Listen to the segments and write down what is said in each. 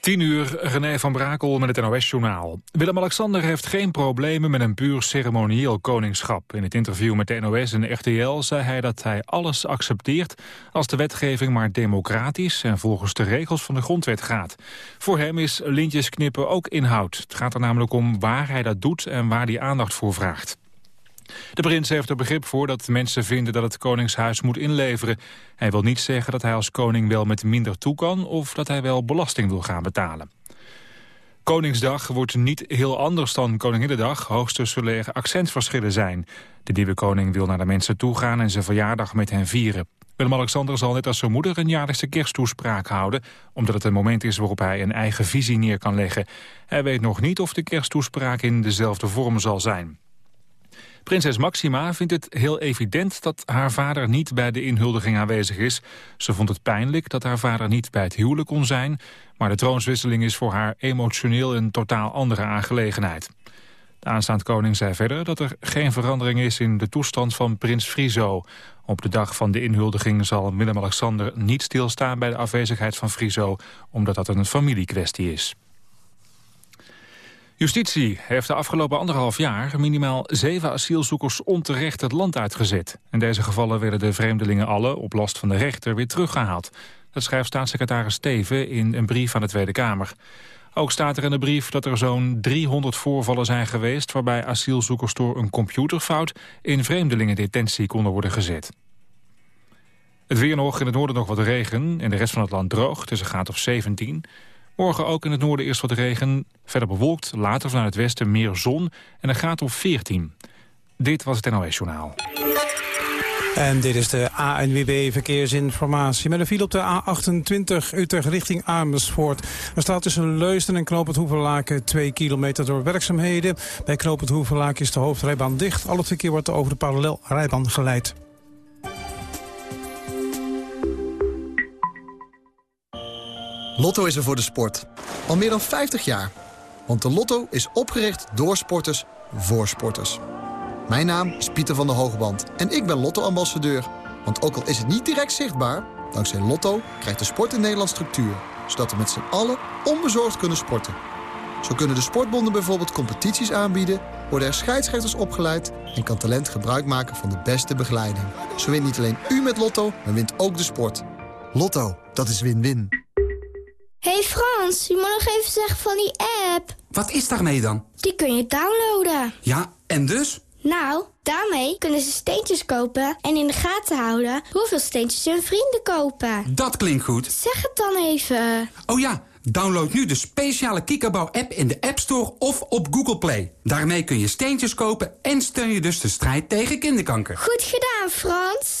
10 uur, René van Brakel met het NOS-journaal. Willem-Alexander heeft geen problemen met een puur ceremonieel koningschap. In het interview met de NOS en RTL zei hij dat hij alles accepteert... als de wetgeving maar democratisch en volgens de regels van de grondwet gaat. Voor hem is lintjes knippen ook inhoud. Het gaat er namelijk om waar hij dat doet en waar hij aandacht voor vraagt. De prins heeft er begrip voor dat mensen vinden dat het koningshuis moet inleveren. Hij wil niet zeggen dat hij als koning wel met minder toe kan... of dat hij wel belasting wil gaan betalen. Koningsdag wordt niet heel anders dan Koninginnedag. Hoogstens zullen er accentverschillen zijn. De nieuwe koning wil naar de mensen toe gaan en zijn verjaardag met hen vieren. Willem-Alexander zal net als zijn moeder een jaarlijkse kersttoespraak houden... omdat het een moment is waarop hij een eigen visie neer kan leggen. Hij weet nog niet of de kersttoespraak in dezelfde vorm zal zijn. Prinses Maxima vindt het heel evident dat haar vader niet bij de inhuldiging aanwezig is. Ze vond het pijnlijk dat haar vader niet bij het huwelijk kon zijn... maar de troonswisseling is voor haar emotioneel een totaal andere aangelegenheid. De aanstaand koning zei verder dat er geen verandering is in de toestand van prins Friso. Op de dag van de inhuldiging zal Willem-Alexander niet stilstaan bij de afwezigheid van Friso... omdat dat een familiekwestie is. Justitie heeft de afgelopen anderhalf jaar minimaal zeven asielzoekers onterecht het land uitgezet. In deze gevallen werden de vreemdelingen alle op last van de rechter weer teruggehaald. Dat schrijft staatssecretaris Steven in een brief aan de Tweede Kamer. Ook staat er in de brief dat er zo'n 300 voorvallen zijn geweest... waarbij asielzoekers door een computerfout in vreemdelingendetentie konden worden gezet. Het weer nog, in het noorden nog wat regen, in de rest van het land droog, tussen gaat of 17... Morgen ook in het noorden eerst wat regen, verder bewolkt, later vanuit het westen meer zon en een graad of 14. Dit was het NOS Journaal. En dit is de ANWB Verkeersinformatie. Met een file op de A28 Utrecht richting Amersfoort. Er staat tussen Leusden en Knoop het Hoevenlaken 2 kilometer door werkzaamheden. Bij Knoop het Hoevenlaken is de hoofdrijbaan dicht. Al het verkeer wordt over de parallelrijbaan geleid. Lotto is er voor de sport. Al meer dan 50 jaar. Want de Lotto is opgericht door sporters voor sporters. Mijn naam is Pieter van der Hoogband en ik ben Lotto-ambassadeur. Want ook al is het niet direct zichtbaar... dankzij Lotto krijgt de sport in Nederland structuur. Zodat we met z'n allen onbezorgd kunnen sporten. Zo kunnen de sportbonden bijvoorbeeld competities aanbieden... worden er scheidsrechters opgeleid... en kan talent gebruik maken van de beste begeleiding. Zo wint niet alleen u met Lotto, maar wint ook de sport. Lotto, dat is win-win hey Frans, je moet nog even zeggen van die app. Wat is daarmee dan? Die kun je downloaden. Ja, en dus? Nou, daarmee kunnen ze steentjes kopen en in de gaten houden hoeveel steentjes hun vrienden kopen. Dat klinkt goed. Zeg het dan even. Oh ja, download nu de speciale Kikkerbouw-app in de App Store of op Google Play. Daarmee kun je steentjes kopen en steun je dus de strijd tegen kinderkanker. Goed gedaan, Frans.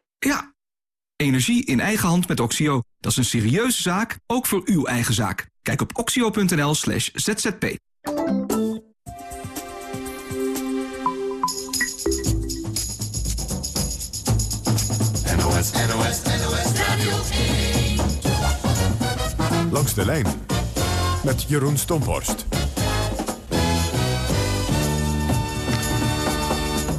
Ja, Energie in eigen hand met Oxio. Dat is een serieuze zaak, ook voor uw eigen zaak. Kijk op oxio.nl slash zzp. NOS, NOS, NOS Radio Langs de lijn met Jeroen Stomborst.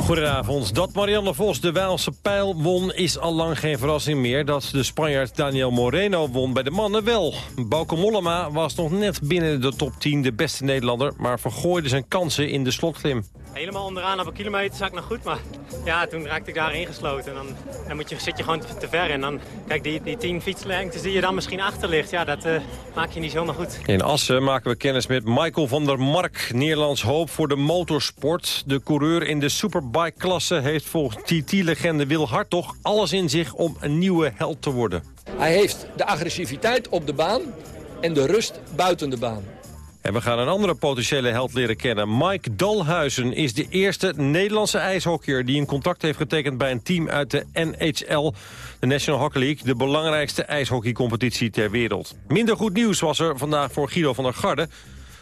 Goedenavond. Dat Marianne Vos de Waalse pijl won is al lang geen verrassing meer. Dat de Spanjaard Daniel Moreno won bij de mannen wel. Bauke Mollema was nog net binnen de top 10 de beste Nederlander... maar vergooide zijn kansen in de slotklim. Helemaal onderaan op een kilometer zag ik nog goed, maar ja, toen raakte ik daar ingesloten. En dan, dan moet je, zit je gewoon te, ver en dan, kijk, die, die tien fietslengtes die je dan misschien achter ligt, ja, dat uh, maak je niet zomaar goed. In Assen maken we kennis met Michael van der Mark, Nederlands hoop voor de motorsport. De coureur in de superbike-klasse heeft volgens TT-legende Wil Hartog alles in zich om een nieuwe held te worden. Hij heeft de agressiviteit op de baan en de rust buiten de baan. En we gaan een andere potentiële held leren kennen. Mike Dalhuizen is de eerste Nederlandse ijshockeyer... die een contract heeft getekend bij een team uit de NHL, de National Hockey League... de belangrijkste ijshockeycompetitie ter wereld. Minder goed nieuws was er vandaag voor Guido van der Garde.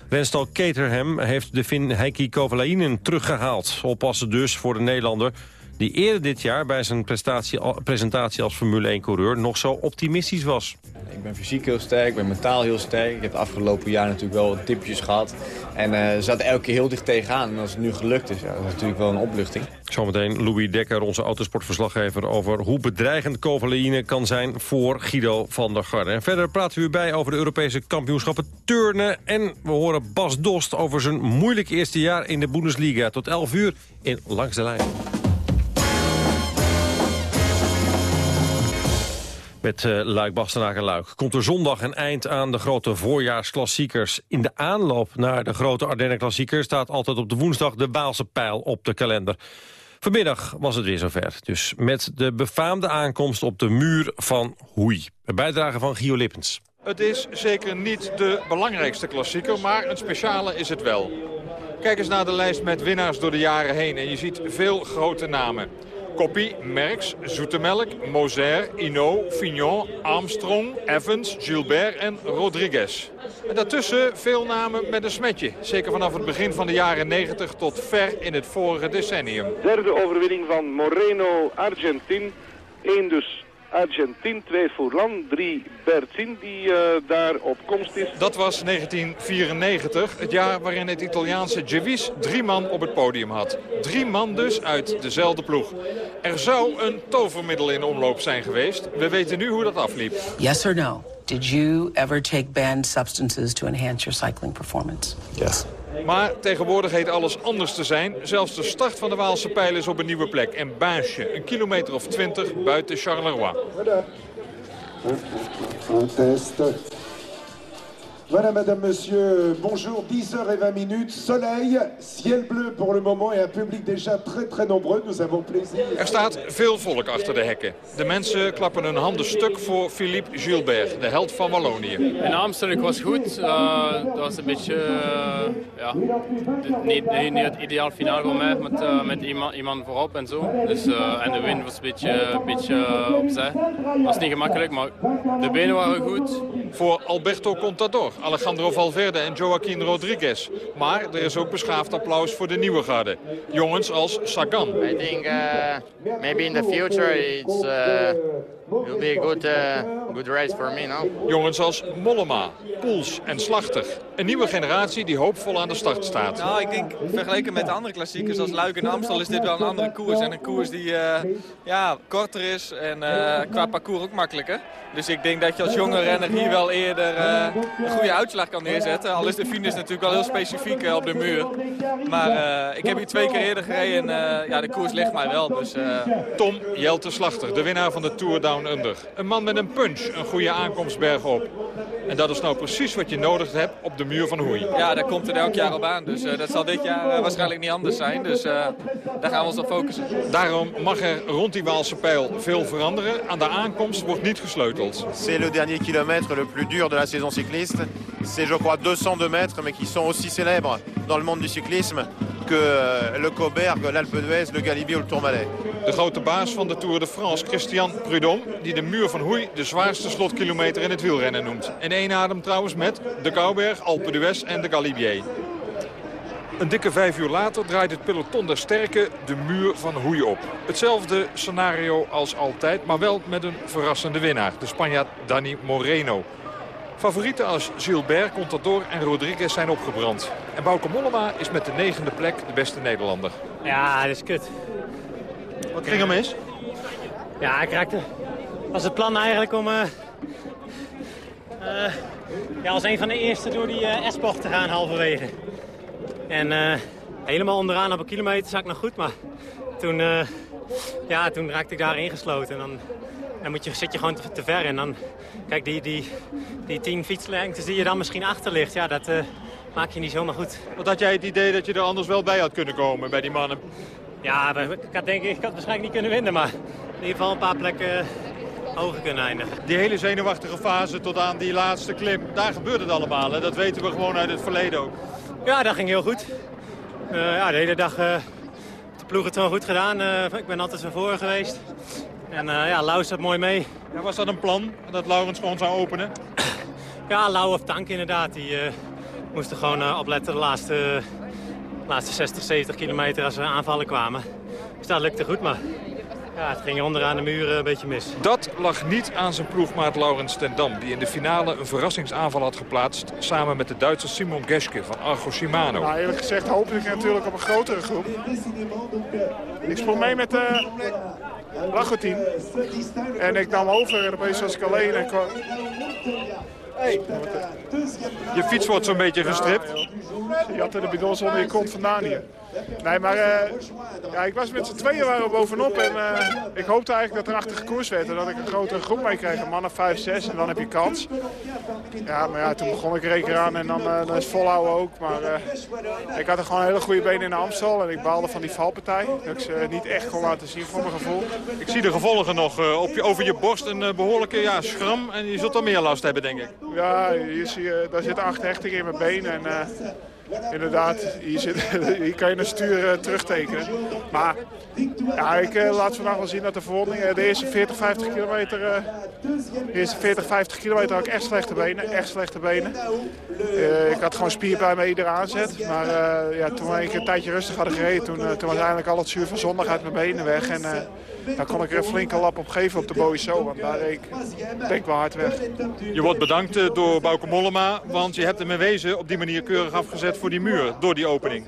Renstal Caterham heeft de Finn Heikki Kovalainen teruggehaald. Oppassen dus voor de Nederlander die eerder dit jaar bij zijn presentatie als Formule 1-coureur nog zo optimistisch was. Ik ben fysiek heel sterk, ik ben mentaal heel sterk. Ik heb het afgelopen jaar natuurlijk wel tipjes gehad. En uh, ze zaten elke keer heel dicht tegenaan. En als het nu gelukt is, ja, dat is natuurlijk wel een opluchting. Zometeen Louis Dekker, onze autosportverslaggever... over hoe bedreigend Kovalaine kan zijn voor Guido van der Garde. En verder praten we u bij over de Europese kampioenschappen turnen. En we horen Bas Dost over zijn moeilijk eerste jaar in de Bundesliga. Tot 11 uur in Langs de Lijn. Met uh, Luik, Bastenaak en Luik komt er zondag een eind aan de grote voorjaarsklassiekers. In de aanloop naar de grote Ardennen-klassieker staat altijd op de woensdag de Baalse pijl op de kalender. Vanmiddag was het weer zover. Dus met de befaamde aankomst op de muur van Hoei. Een bijdrage van Gio Lippens. Het is zeker niet de belangrijkste klassieker, maar een speciale is het wel. Kijk eens naar de lijst met winnaars door de jaren heen en je ziet veel grote namen. Koppie, Merckx, Zoetemelk, Moser, Ino, Fignon, Armstrong, Evans, Gilbert en Rodriguez. En daartussen veel namen met een smetje. Zeker vanaf het begin van de jaren 90 tot ver in het vorige decennium. Derde overwinning van Moreno Argentin. Eén dus Argentin, 2 Furlan, 3 Bertin die uh, daar op komst is. Dat was 1994, het jaar waarin het Italiaanse Gevis drie man op het podium had. Drie man dus uit dezelfde ploeg. Er zou een tovermiddel in omloop zijn geweest. We weten nu hoe dat afliep. Yes or no? Did you ever take banned substances to enhance your cycling performance? Yes. Maar tegenwoordig heet alles anders te zijn. Zelfs de start van de Waalse pijl is op een nieuwe plek. En Baasje, een kilometer of twintig buiten Charleroi. Voilà, madame, monsieur, bonjour, 10h20 minutes, soleil, ciel bleu pour le moment et un public déjà très très nombreux. Nous avons plaisir. Er staat veel volk achter de hekken. De mensen klappen hun handen stuk voor Philippe Gilbert, de held van Wallonië. In Amsterdam was goed. Uh, dat was een beetje, uh, ja, niet, niet, niet het ideaal finale voor mij, met, uh, met iemand, iemand voorop en zo. Dus, en de wind was een beetje, een beetje opzij. Dat was niet gemakkelijk, maar de benen waren goed. Voor Alberto Contador Alejandro Valverde en Joaquin Rodriguez. Maar er is ook beschaafd applaus voor de nieuwe garde. Jongens als Sagan. I think uh, in the future it's uh, will be a good, uh, good race for me, no? Jongens als Mollema, Poels en Slachter. Een nieuwe generatie die hoopvol aan de start staat. Nou, ik denk vergeleken met de andere klassiekers als Luik en Amstel is dit wel een andere koers. En een koers die uh, ja, korter is en uh, qua parcours ook makkelijker. Dus ik denk dat je als jonge renner hier wel eerder uh, een goede uitslag kan neerzetten. Al is de finish natuurlijk wel heel specifiek op de muur. Maar ik heb hier twee keer eerder gereden en ja, de koers ligt mij wel. Dus, Tom Jelte Slachter, de winnaar van de Tour Down Under. Een man met een punch, een goede aankomstberg op. En dat is nou precies wat je nodig hebt op de muur van Hoei. Ja, daar komt er elk jaar op aan. Dus uh, dat zal dit jaar uh, waarschijnlijk niet anders zijn. Dus uh, daar gaan we ons op focussen. Daarom mag er rond die Waalse pijl veel veranderen. Aan de aankomst wordt niet gesleuteld. C'est le dernier kilomètre le plus dur de la saison cycliste. C'est je crois 202 mètres, mais qui sont aussi célèbres dans le monde du cyclisme que le Coberg, l'Alpe d'Huez, le Galibier le Tourmalet. De grote baas van de Tour de France, Christian Prudhomme, die de muur van Hoei de zwaarste slotkilometer in het wielrennen noemt. In één adem trouwens met de Kouberg, Alpe d'Huez en de Galibier. Een dikke vijf uur later draait het peloton der sterken de muur van Hoei op. Hetzelfde scenario als altijd, maar wel met een verrassende winnaar. De Spanjaard Dani Moreno. Favorieten als Gilbert, Contador en Rodriguez zijn opgebrand. En Bauke Mollema is met de negende plek de beste Nederlander. Ja, dat is kut. Wat ging er mis? Ja, ik raakte... was het plan eigenlijk om... Uh, uh, ja, als een van de eerste door die uh, S-bocht te gaan halverwege. En helemaal onderaan op een kilometer zag ik nog goed, maar toen, ja, toen raakte ik daar ingesloten. En dan, dan moet je, zit je gewoon te, te ver en dan... Kijk, die, die, die tien fietslengtes die je dan misschien achter ligt, ja, dat maak je niet zomaar goed. Wat had jij het idee dat je er anders wel bij had kunnen komen bij die mannen? Ja, ik had, denk, ik had waarschijnlijk niet kunnen winnen, maar in ieder geval een paar plekken hoger kunnen eindigen. Die hele zenuwachtige fase tot aan die laatste klim, daar gebeurt het allemaal. Hè? Dat weten we gewoon uit het verleden ook. Ja, dat ging heel goed. Uh, ja, de hele dag uh, de ploeg het gewoon goed gedaan. Uh, ik ben altijd van voren geweest. En ja, Lau zat mooi mee. Ja, was dat een plan, dat Laurens gewoon zou openen? ja, Lau of Tank inderdaad. Die moesten gewoon opletten de laatste, laatste 60, 70 kilometer als er aanvallen kwamen. Dus dat lukte goed, maar ja, het ging onderaan de muren een beetje mis. Dat lag niet aan zijn ploegmaat Laurens ten Dam... die in de finale een verrassingsaanval had geplaatst... samen met de Duitser Simon Geske van Argo Shimano. Nou, eerlijk gezegd hoop ik natuurlijk op een grotere groep. Ik sprong mee met de uh, En ik nam over en opeens was ik alleen. En kwam... Je fiets wordt zo'n beetje gestript. je had er de bidons onder je kont vandaan hier. Nee, maar uh, ja, ik was met z'n tweeën waren bovenop. En uh, ik hoopte eigenlijk dat er achter gekoers werd. En dat ik een grotere groep mee kreeg. Een man of 5, 6. En dan heb je kans. Ja, maar ja, toen begon ik er keer aan. En dan, uh, dan is volhouden ook. Maar ik had er gewoon een hele goede benen in de Amstel. En ik baalde van die valpartij. Dat ik ze niet echt kon laten zien voor mijn gevoel. Ik zie de gevolgen nog op je, over je borst. Een behoorlijke ja, schram. En je zult er meer last hebben, denk ik. Ja, hier zie je, daar zitten acht hechtingen in mijn benen. En, inderdaad, hier, zit, hier kan je een stuur uh, terugtekenen. Maar ja, ik uh, laat vandaag wel zien dat de verwondingen, de eerste 40, 50 kilometer, eerste 40, 50 kilometer had ik echt slechte benen, echt slechte benen. ik had gewoon spierpijn bij iedere aanzet. Maar ja, toen we een tijdje rustig hadden gereden, toen, toen was eigenlijk al het zuur van zondag uit mijn benen weg. En daar kon ik er een flinke lap op geven op de Boïso, want daar reed ik denk wel hard weg. Je wordt bedankt door Bauke Mollema, want je hebt hem in wezen op die manier keurig afgezet voor die muur, door die opening.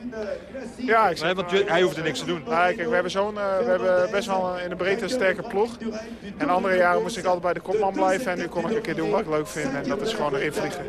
Ja, ik zeg, want hij hoeft er niks te doen. Nee, kijk, we hebben, zo'n, uh, we hebben best wel in de breedte een sterke ploeg. En andere jaren moest ik altijd bij de kopman blijven en nu kon ik een keer doen wat ik leuk vind. En dat is gewoon erin vliegen.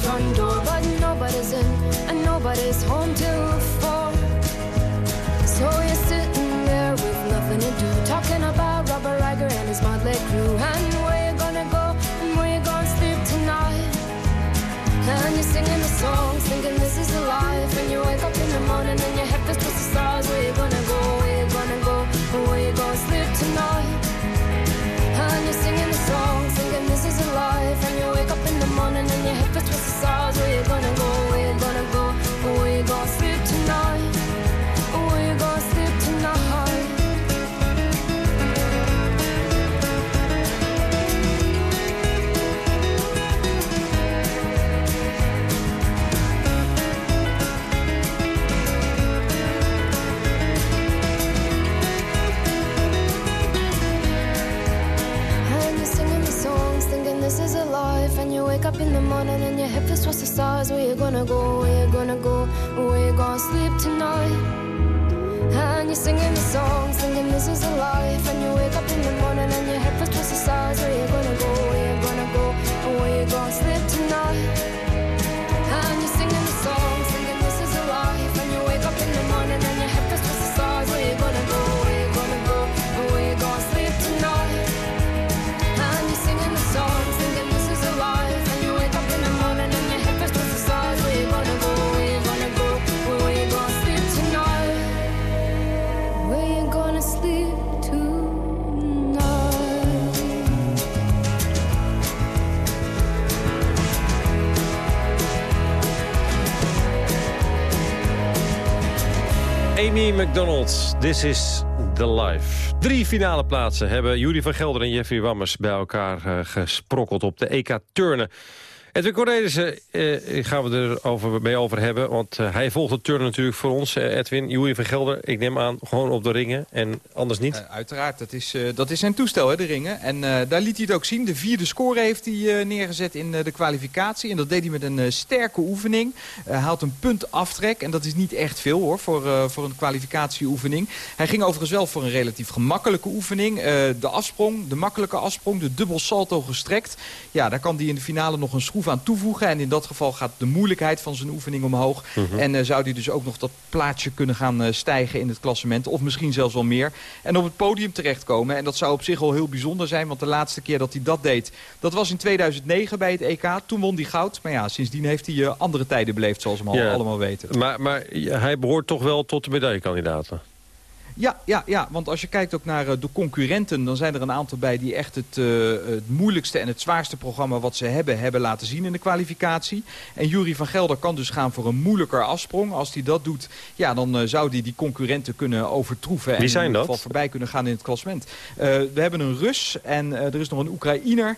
Front door, but nobody's in and nobody's home till stars. Where you gonna go? Where you gonna go? Where you gonna sleep tonight? And you're singing the songs, thinking this is a life. And you wake up in the morning and your hip is towards the stars. Where you gonna go? Where you gonna go? Where you gonna sleep tonight? Amy McDonald, this is the life. Drie finale plaatsen hebben Judy van Gelder en Jeffrey Wammers... bij elkaar uh, gesprokkeld op de EK Turnen. Edwin Cornelissen uh, gaan we er over, mee over hebben. Want uh, hij volgt het turnen natuurlijk voor ons. Uh, Edwin, Joeri van Gelder, ik neem aan gewoon op de ringen en anders niet. uiteraard, dat is, dat is zijn toestel, hè, de ringen. En daar liet hij het ook zien. De vierde score heeft hij neergezet in de kwalificatie. En dat deed hij met een sterke oefening. Haalt een punt aftrek. En dat is niet echt veel hoor, voor, voor een kwalificatieoefening. Hij ging overigens wel voor een relatief gemakkelijke oefening. de afsprong, de makkelijke afsprong, de dubbel salto gestrekt. Ja, daar kan hij in de finale nog een schroef aan toevoegen. En in dat geval gaat de moeilijkheid van zijn oefening omhoog. Mhm. En uh, zou hij dus ook nog dat plaatsje kunnen gaan uh, stijgen in het klassement. Of misschien zelfs wel meer. En op het podium terechtkomen. En dat zou op zich al heel bijzonder zijn. Want de laatste keer dat hij dat deed, dat was in 2009 bij het EK. Toen won hij goud. Maar ja, sindsdien heeft hij uh, andere tijden beleefd, zoals we ja. allemaal weten. Maar, maar hij behoort toch wel tot de medaillekandidaten? Ja, ja, ja, want als je kijkt ook naar de concurrenten... dan zijn er een aantal bij die echt het, uh, het moeilijkste en het zwaarste programma... wat ze hebben, hebben laten zien in de kwalificatie. En Jury van Gelder kan dus gaan voor een moeilijker afsprong. Als hij dat doet, ja, dan uh, zou hij die concurrenten kunnen overtroeven. Wie zijn en in dat? geval voorbij kunnen gaan in het klassement. Uh, we hebben een Rus en er is nog een Oekraïner...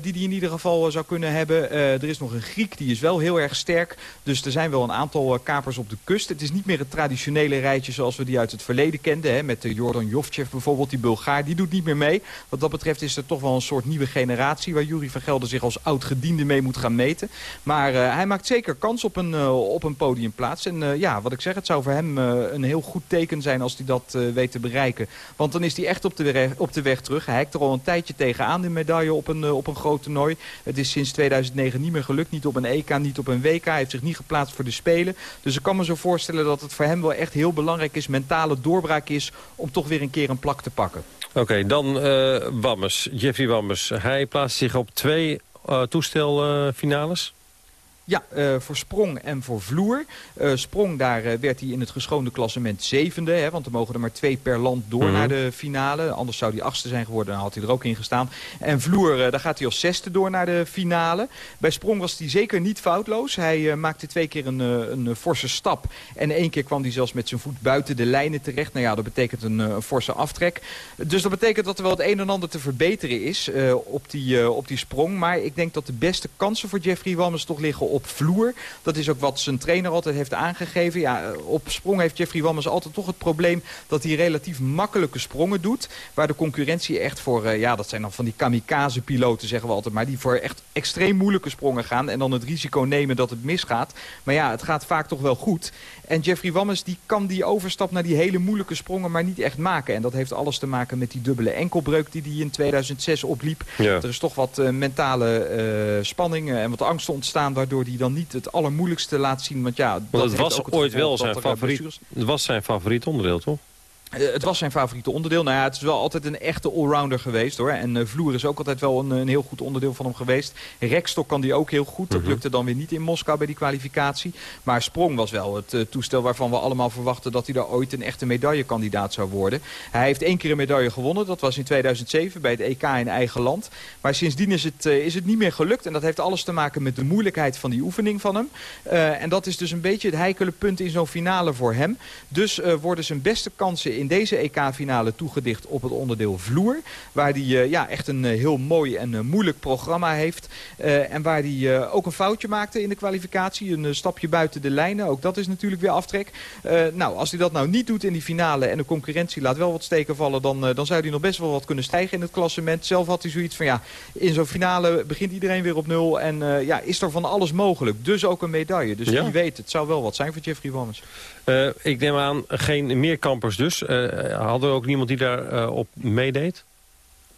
die die in ieder geval zou kunnen hebben. er is nog een Griek, die is wel heel erg sterk. Dus er zijn wel een aantal kapers op de kust. Het is niet meer het traditionele rijtje zoals we die uit het verleden kennen. Met de Jordan Jovchev bijvoorbeeld, die Bulgaar, die doet niet meer mee. Wat dat betreft is er toch wel een soort nieuwe generatie... waar Jury van Gelder zich als oud-gediende mee moet gaan meten. Maar uh, hij maakt zeker kans op een, uh, op een podiumplaats. En uh, ja, wat ik zeg, het zou voor hem een heel goed teken zijn als hij dat weet te bereiken. Want dan is hij echt op de, op de weg terug. Hij hekt er al een tijdje tegenaan, de medaille op een, op een groot toernooi. Het is sinds 2009 niet meer gelukt, niet op een EK, niet op een WK. Hij heeft zich niet geplaatst voor de Spelen. Dus ik kan me zo voorstellen dat het voor hem wel echt heel belangrijk is, mentale doorbraak is om toch weer een keer een plak te pakken. Oké, dan uh, Wammers, Jeffrey Wammers. Hij plaatst zich op twee uh, toestelfinales. Ja, uh, voor sprong en voor vloer. Uh, sprong, daar uh, werd hij in het geschoonde klassement zevende. Hè, want er mogen er maar twee per land door Mhm. mm -hmm. naar de finale. Anders zou hij achtste zijn geworden, dan had hij er ook in gestaan. En vloer, daar gaat hij als zesde door naar de finale. Bij sprong was hij zeker niet foutloos. Hij maakte twee keer een, een, forse stap. En één keer kwam hij zelfs met zijn voet buiten de lijnen terecht. Nou ja, dat betekent een, een forse aftrek. Dus dat betekent dat er wel het een en ander te verbeteren is op, die, op die sprong. Maar ik denk dat de beste kansen voor Jeffrey Wammers toch liggen op vloer. Dat is ook wat zijn trainer altijd heeft aangegeven. Ja, op sprong heeft Jeffrey Wammers altijd toch het probleem... dat hij relatief makkelijke sprongen doet. Waar de concurrentie echt voor... Uh, ja, dat zijn dan van die kamikaze-piloten, zeggen we altijd maar... die voor echt extreem moeilijke sprongen gaan... en dan het risico nemen dat het misgaat. Maar ja, het gaat vaak toch wel goed. En Jeffrey Wammers die kan die overstap naar die hele moeilijke sprongen... maar niet echt maken. En dat heeft alles te maken met die dubbele enkelbreuk... die hij in 2006 opliep. Ja. Er is toch wat uh, mentale uh, spanning en wat angsten ontstaan... waardoor hij dan niet het allermoeilijkste laat zien. Want ja, dat het was ooit wel zijn dat favoriet. Het was zijn favoriet onderdeel, toch? Uh, het was zijn favoriete onderdeel. Nou ja, het is wel altijd een echte allrounder geweest hoor. En uh, vloer is ook altijd wel een, een, heel goed onderdeel van hem geweest. Rekstok kan die ook heel goed. Dat Mhm. lukte dan weer niet in Moskou bij die kwalificatie. Maar sprong was wel het uh, toestel waarvan we allemaal verwachten dat hij daar ooit een echte medaillekandidaat zou worden. Hij heeft één keer een medaille gewonnen. Dat was in 2007 bij het EK in eigen land. Maar sindsdien is het, is het niet meer gelukt. En dat heeft alles te maken met de moeilijkheid van die oefening van hem. en dat is dus een beetje het heikele punt in zo'n finale voor hem. Dus worden zijn beste kansen in deze EK-finale toegedicht op het onderdeel vloer. Waar hij uh, ja, echt een uh, heel mooi en uh, moeilijk programma heeft. en waar hij ook een foutje maakte in de kwalificatie. Een stapje buiten de lijnen. Ook dat is natuurlijk weer aftrek. nou, als hij dat nou niet doet in die finale en de concurrentie laat wel wat steken vallen... dan, dan zou hij nog best wel wat kunnen stijgen in het klassement. Zelf had hij zoiets van ja, in zo'n finale begint iedereen weer op nul. En ja, is er van alles mogelijk. Dus ook een medaille. Dus Ja. wie weet, het zou wel wat zijn voor Jeffrey Wammers. Uh, ik neem aan, geen meerkampers dus. Uh, hadden we ook niemand die daar uh, op meedeed?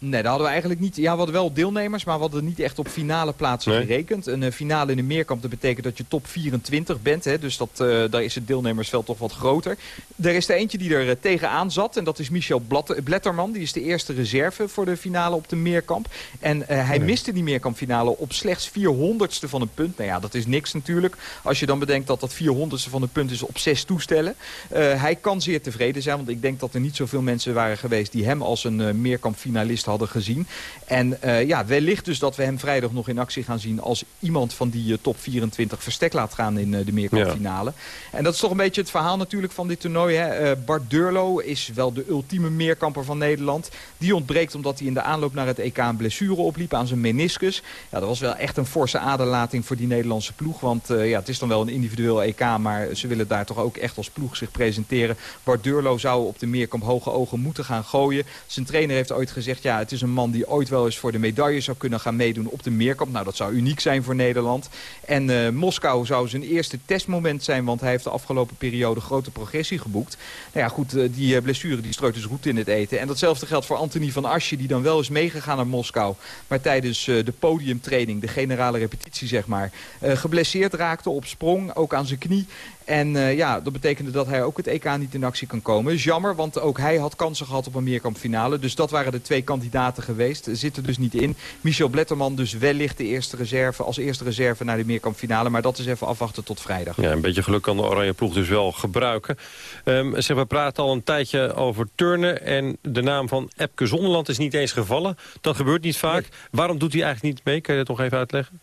Nee, daar hadden we eigenlijk niet. Ja, we hadden wel deelnemers, maar we hadden niet echt op finale plaatsen Nee. gerekend. Een uh, finale in de meerkamp, dat betekent dat je top 24 bent. Hè, dus dat, uh, daar is het deelnemersveld toch wat groter. Er is er eentje die er uh, tegenaan zat. En dat is Michel Blatter, Bletterman. Die is de eerste reserve voor de finale op de meerkamp. En hij Nee. miste die meerkampfinale op slechts 400ste van een punt. Nou ja, dat is niks natuurlijk. Als je dan bedenkt dat dat 400ste van een punt is op zes toestellen. hij kan zeer tevreden zijn. Want ik denk dat er niet zoveel mensen waren geweest die hem als een meerkampfinalist hadden gezien. En ja, wellicht dus dat we hem vrijdag nog in actie gaan zien... als iemand van die top 24 verstek laat gaan in de meerkampfinale. En dat is toch een beetje het verhaal natuurlijk van dit toernooi. Hè? Bart Durlo is wel de ultieme meerkamper van Nederland. Die ontbreekt omdat hij in de aanloop naar het EK een blessure opliep aan zijn meniscus. Ja, dat was wel echt een forse aderlating voor die Nederlandse ploeg. Want ja, het is dan wel een individueel EK, maar ze willen daar toch ook echt als ploeg zich presenteren. Bart Durlo zou op de meerkamp hoge ogen moeten gaan gooien. Zijn trainer heeft ooit gezegd, ja, het is een man die ooit wel eens voor de medaille zou kunnen gaan meedoen op de meerkamp. Nou, dat zou uniek zijn voor Nederland. En uh, Moskou zou zijn eerste testmoment zijn, want hij heeft de afgelopen periode grote progressie geboekt. Nou ja, goed, uh, die uh, blessure die strooit dus goed in het eten. En datzelfde geldt voor Anthony van Asje, die dan wel is meegegaan naar Moskou. Maar tijdens de podiumtraining, de generale repetitie zeg maar, geblesseerd raakte op sprong, ook aan zijn knie. En uh, ja, dat betekende dat hij ook het EK niet in actie kan komen. Is jammer, want ook hij had kansen gehad op een meerkampfinale. Dus dat waren de twee kandidaten geweest. Zitten dus niet in. Michel Bletterman dus wellicht de eerste reserve, als eerste reserve naar de meerkampfinale. Maar dat is even afwachten tot vrijdag. Ja, een beetje geluk kan de oranje ploeg dus wel gebruiken. Um, zeg, we praten al een tijdje over turnen. En de naam van Epke Zonderland is niet eens gevallen. Dat gebeurt niet vaak. Waarom doet hij eigenlijk niet mee? Kan je dat nog even uitleggen?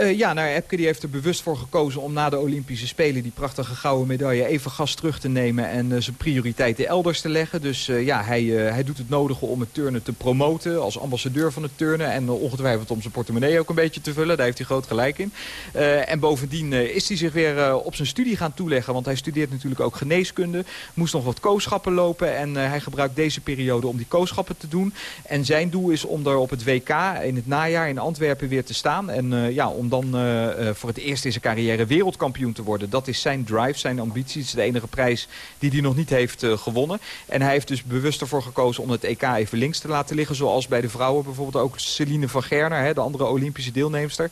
Uh, ja, nou, Epke die heeft er bewust voor gekozen om na de Olympische Spelen... die prachtige gouden medaille even gas terug te nemen... en uh, zijn prioriteiten elders te leggen. Dus uh, ja, hij, hij doet het nodige om het turnen te promoten... als ambassadeur van het turnen. En ongetwijfeld om zijn portemonnee ook een beetje te vullen. Daar heeft hij groot gelijk in. en bovendien is hij zich weer op zijn studie gaan toeleggen. Want hij studeert natuurlijk ook geneeskunde. Moest nog wat kooschappen lopen. En hij gebruikt deze periode om die kooschappen te doen. En zijn doel is om er op het WK in het najaar in Antwerpen weer te staan. En ja, om dan uh, voor het eerst in zijn carrière wereldkampioen te worden. Dat is zijn drive, zijn ambitie. Het is de enige prijs die hij nog niet heeft uh, gewonnen. En hij heeft dus bewust ervoor gekozen om het EK even links te laten liggen. Zoals bij de vrouwen bijvoorbeeld ook Celine van Gerner, hè, de andere Olympische deelnemster.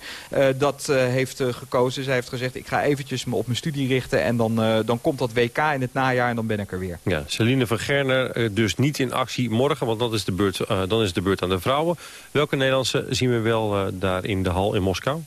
Dat heeft gekozen. Zij heeft gezegd, ik ga eventjes me op mijn studie richten. En dan, dan komt dat WK in het najaar en dan ben ik er weer. Ja, Celine van Gerner dus niet in actie morgen. Want dat is de beurt, dan is de beurt aan de vrouwen. Welke Nederlandse zien we wel daar in de hal in Moskou?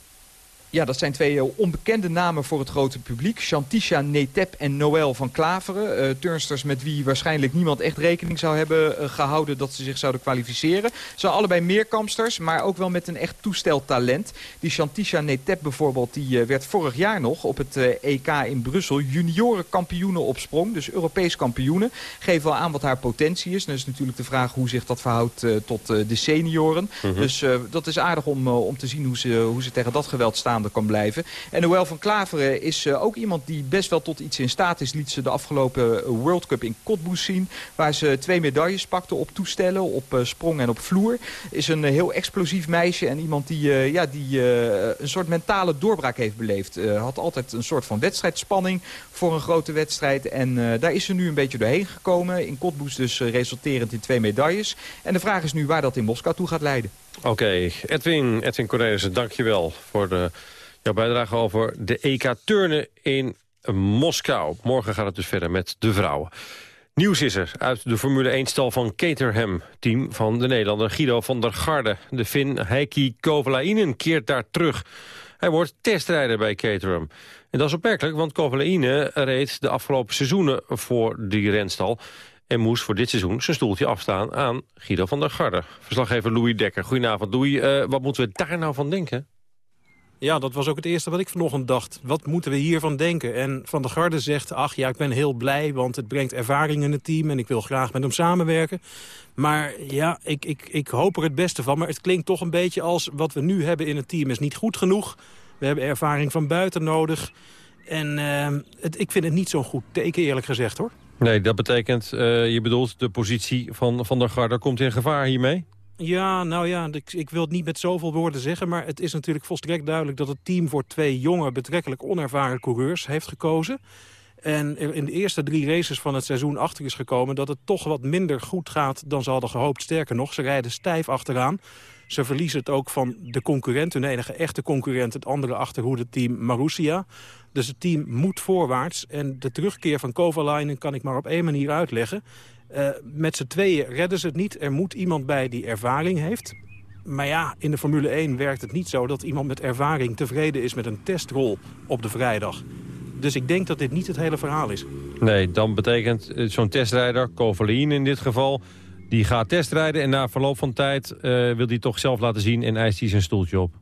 Ja, dat zijn twee uh, onbekende namen voor het grote publiek. Chantisha Netep en Noël van Klaveren. Uh, turnsters met wie waarschijnlijk niemand echt rekening zou hebben uh, gehouden dat ze zich zouden kwalificeren. Ze zijn allebei meerkampsters, maar ook wel met een echt toesteltalent. Die Chantisha Netep bijvoorbeeld, die werd vorig jaar nog op het EK in Brussel junioren kampioenen op sprong. Dus Europees kampioenen. Geef wel aan wat haar potentie is. Dan is natuurlijk de vraag hoe zich dat verhoudt tot de senioren. Mm -hmm. Dus dat is aardig om, om te zien hoe ze, hoe ze tegen dat geweld staan kan blijven. En Noël van Klaveren is uh, ook iemand die best wel tot iets in staat is. Liet ze de afgelopen World Cup in Cottbus zien. Waar ze twee medailles pakte op toestellen, op uh, sprong en op vloer. Is een heel explosief meisje en iemand die, ja, die een soort mentale doorbraak heeft beleefd. had altijd een soort van wedstrijdspanning voor een grote wedstrijd. En daar is ze nu een beetje doorheen gekomen. In Cottbus dus resulterend in twee medailles. En de vraag is nu waar dat in Moskou toe gaat leiden. Oké. Edwin, Edwin Cornelissen, dankjewel voor de jouw bijdrage over de EK Turnen in Moskou. Morgen gaat het dus verder met de vrouwen. Nieuws is er uit de Formule 1-stal van Caterham. Team van de Nederlander Guido van der Garde. De Fin Heikki Kovalainen keert daar terug. Hij wordt testrijder bij Caterham. En dat is opmerkelijk, want Kovalainen reed de afgelopen seizoenen voor die renstal... en moest voor dit seizoen zijn stoeltje afstaan aan Guido van der Garde. Verslaggever Louis Dekker. Goedenavond, Louis. Uh, wat moeten we daar nou van denken? Ja, dat was ook het eerste wat ik vanochtend dacht. Wat moeten we hiervan denken? En Van der Garde zegt, ach ja, ik ben heel blij... want het brengt ervaring in het team en ik wil graag met hem samenwerken. Maar ja, ik, ik, ik hoop er het beste van. Maar het klinkt toch een beetje als wat we nu hebben in het team is niet goed genoeg. We hebben ervaring van buiten nodig. En uh, het, ik vind het niet zo'n goed teken, eerlijk gezegd, hoor. Nee, dat betekent, uh, je bedoelt de positie van Van der Garde komt in gevaar hiermee? Ja, nou ja, ik, ik, wil het niet met zoveel woorden zeggen... maar het is natuurlijk volstrekt duidelijk dat het team voor twee jonge... betrekkelijk onervaren coureurs heeft gekozen. En in de eerste drie races van het seizoen achter is gekomen... dat het toch wat minder goed gaat dan ze hadden gehoopt. Sterker nog, ze rijden stijf achteraan. Ze verliezen het ook van de concurrent, hun enige echte concurrent... het andere achterhoede-team Marussia. Dus het team moet voorwaarts. En de terugkeer van Kovalainen kan ik maar op één manier uitleggen. Uh, met z'n tweeën redden ze het niet. Er moet iemand bij die ervaring heeft. Maar ja, in de Formule 1 werkt het niet zo dat iemand met ervaring tevreden is met een testrol op de vrijdag. Dus ik denk dat dit niet het hele verhaal is. Nee, dan betekent zo'n testrijder, Kovalien in dit geval... Die gaat testrijden en na verloop van tijd uh, wil hij toch zelf laten zien... en eist hij zijn stoeltje op.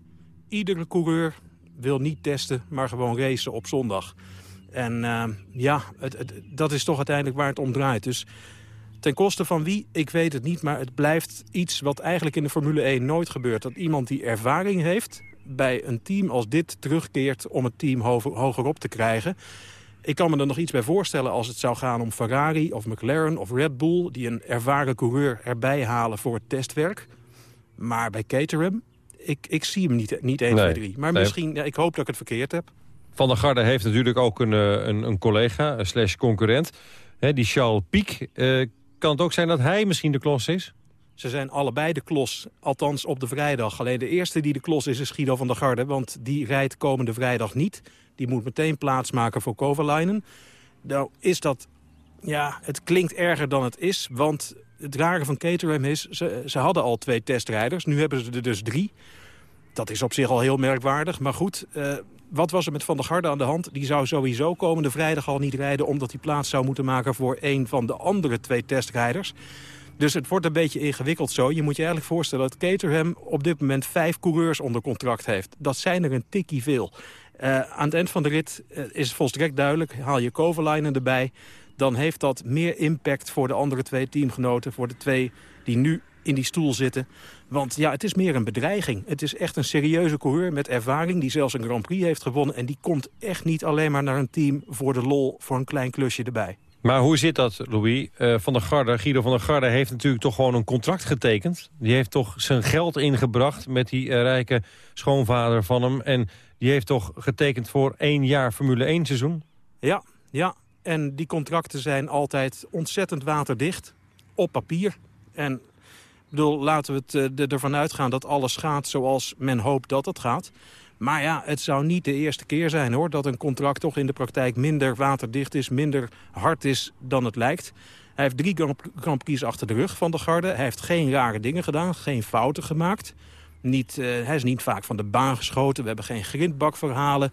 Iedere coureur wil niet testen, maar gewoon racen op zondag. En uh, ja, het, het, dat is toch uiteindelijk waar het om draait. Dus ten koste van wie, ik weet het niet. Maar het blijft iets wat eigenlijk in de Formule 1 nooit gebeurt. Dat iemand die ervaring heeft bij een team als dit terugkeert... om het team hoger, hogerop te krijgen. Ik kan me er nog iets bij voorstellen als het zou gaan om Ferrari of McLaren of Red Bull... die een ervaren coureur erbij halen voor het testwerk. Maar bij Caterham, ik, ik zie hem niet, niet 1, nee. 2, 3. Maar misschien, ja, ik hoop dat ik het verkeerd heb. Van der Garde heeft natuurlijk ook een, een, een collega, een slash concurrent. Hè, die Charles Piek. Uh, kan het ook zijn dat hij misschien de klos is? Ze zijn allebei de klos, althans op de vrijdag. Alleen de eerste die de klos is, is Guido van der Garde. Want die rijdt komende vrijdag niet. Die moet meteen plaatsmaken voor Kovalainen. Nou is dat... Ja, het klinkt erger dan het is. Want het rare van Caterham is... Ze, ze hadden al twee testrijders. Nu hebben ze er dus drie. Dat is op zich al heel merkwaardig. Maar goed, uh, wat was er met Van der Garde aan de hand? Die zou sowieso komende vrijdag al niet rijden... omdat hij plaats zou moeten maken voor een van de andere twee testrijders. Dus het wordt een beetje ingewikkeld zo. Je moet je eigenlijk voorstellen dat Caterham op dit moment vijf coureurs onder contract heeft. Dat zijn er een tikkie veel. Uh, aan het eind van de rit uh, is het volstrekt duidelijk. Haal je Kovalainen erbij, dan heeft dat meer impact voor de andere twee teamgenoten. Voor de twee die nu in die stoel zitten. Want ja, het is meer een bedreiging. Het is echt een serieuze coureur met ervaring... die zelfs een Grand Prix heeft gewonnen. En die komt echt niet alleen maar naar een team voor de lol... voor een klein klusje erbij. Maar hoe zit dat, Louis? Uh, van der Garde, Guido van der Garde heeft natuurlijk toch gewoon een contract getekend. Die heeft toch zijn geld ingebracht met die uh, rijke schoonvader van hem. En die heeft toch getekend voor één jaar Formule 1 seizoen? Ja, ja. En die contracten zijn altijd ontzettend waterdicht. Op papier. En bedoel, laten we het uh, ervan uitgaan dat alles gaat zoals men hoopt dat het gaat. Maar ja, het zou niet de eerste keer zijn hoor... dat een contract toch in de praktijk minder waterdicht is... minder hard is dan het lijkt. Hij heeft drie Grand achter de rug van de garde. Hij heeft geen rare dingen gedaan, geen fouten gemaakt. Niet, uh, hij is niet vaak van de baan geschoten. We hebben geen grindbakverhalen.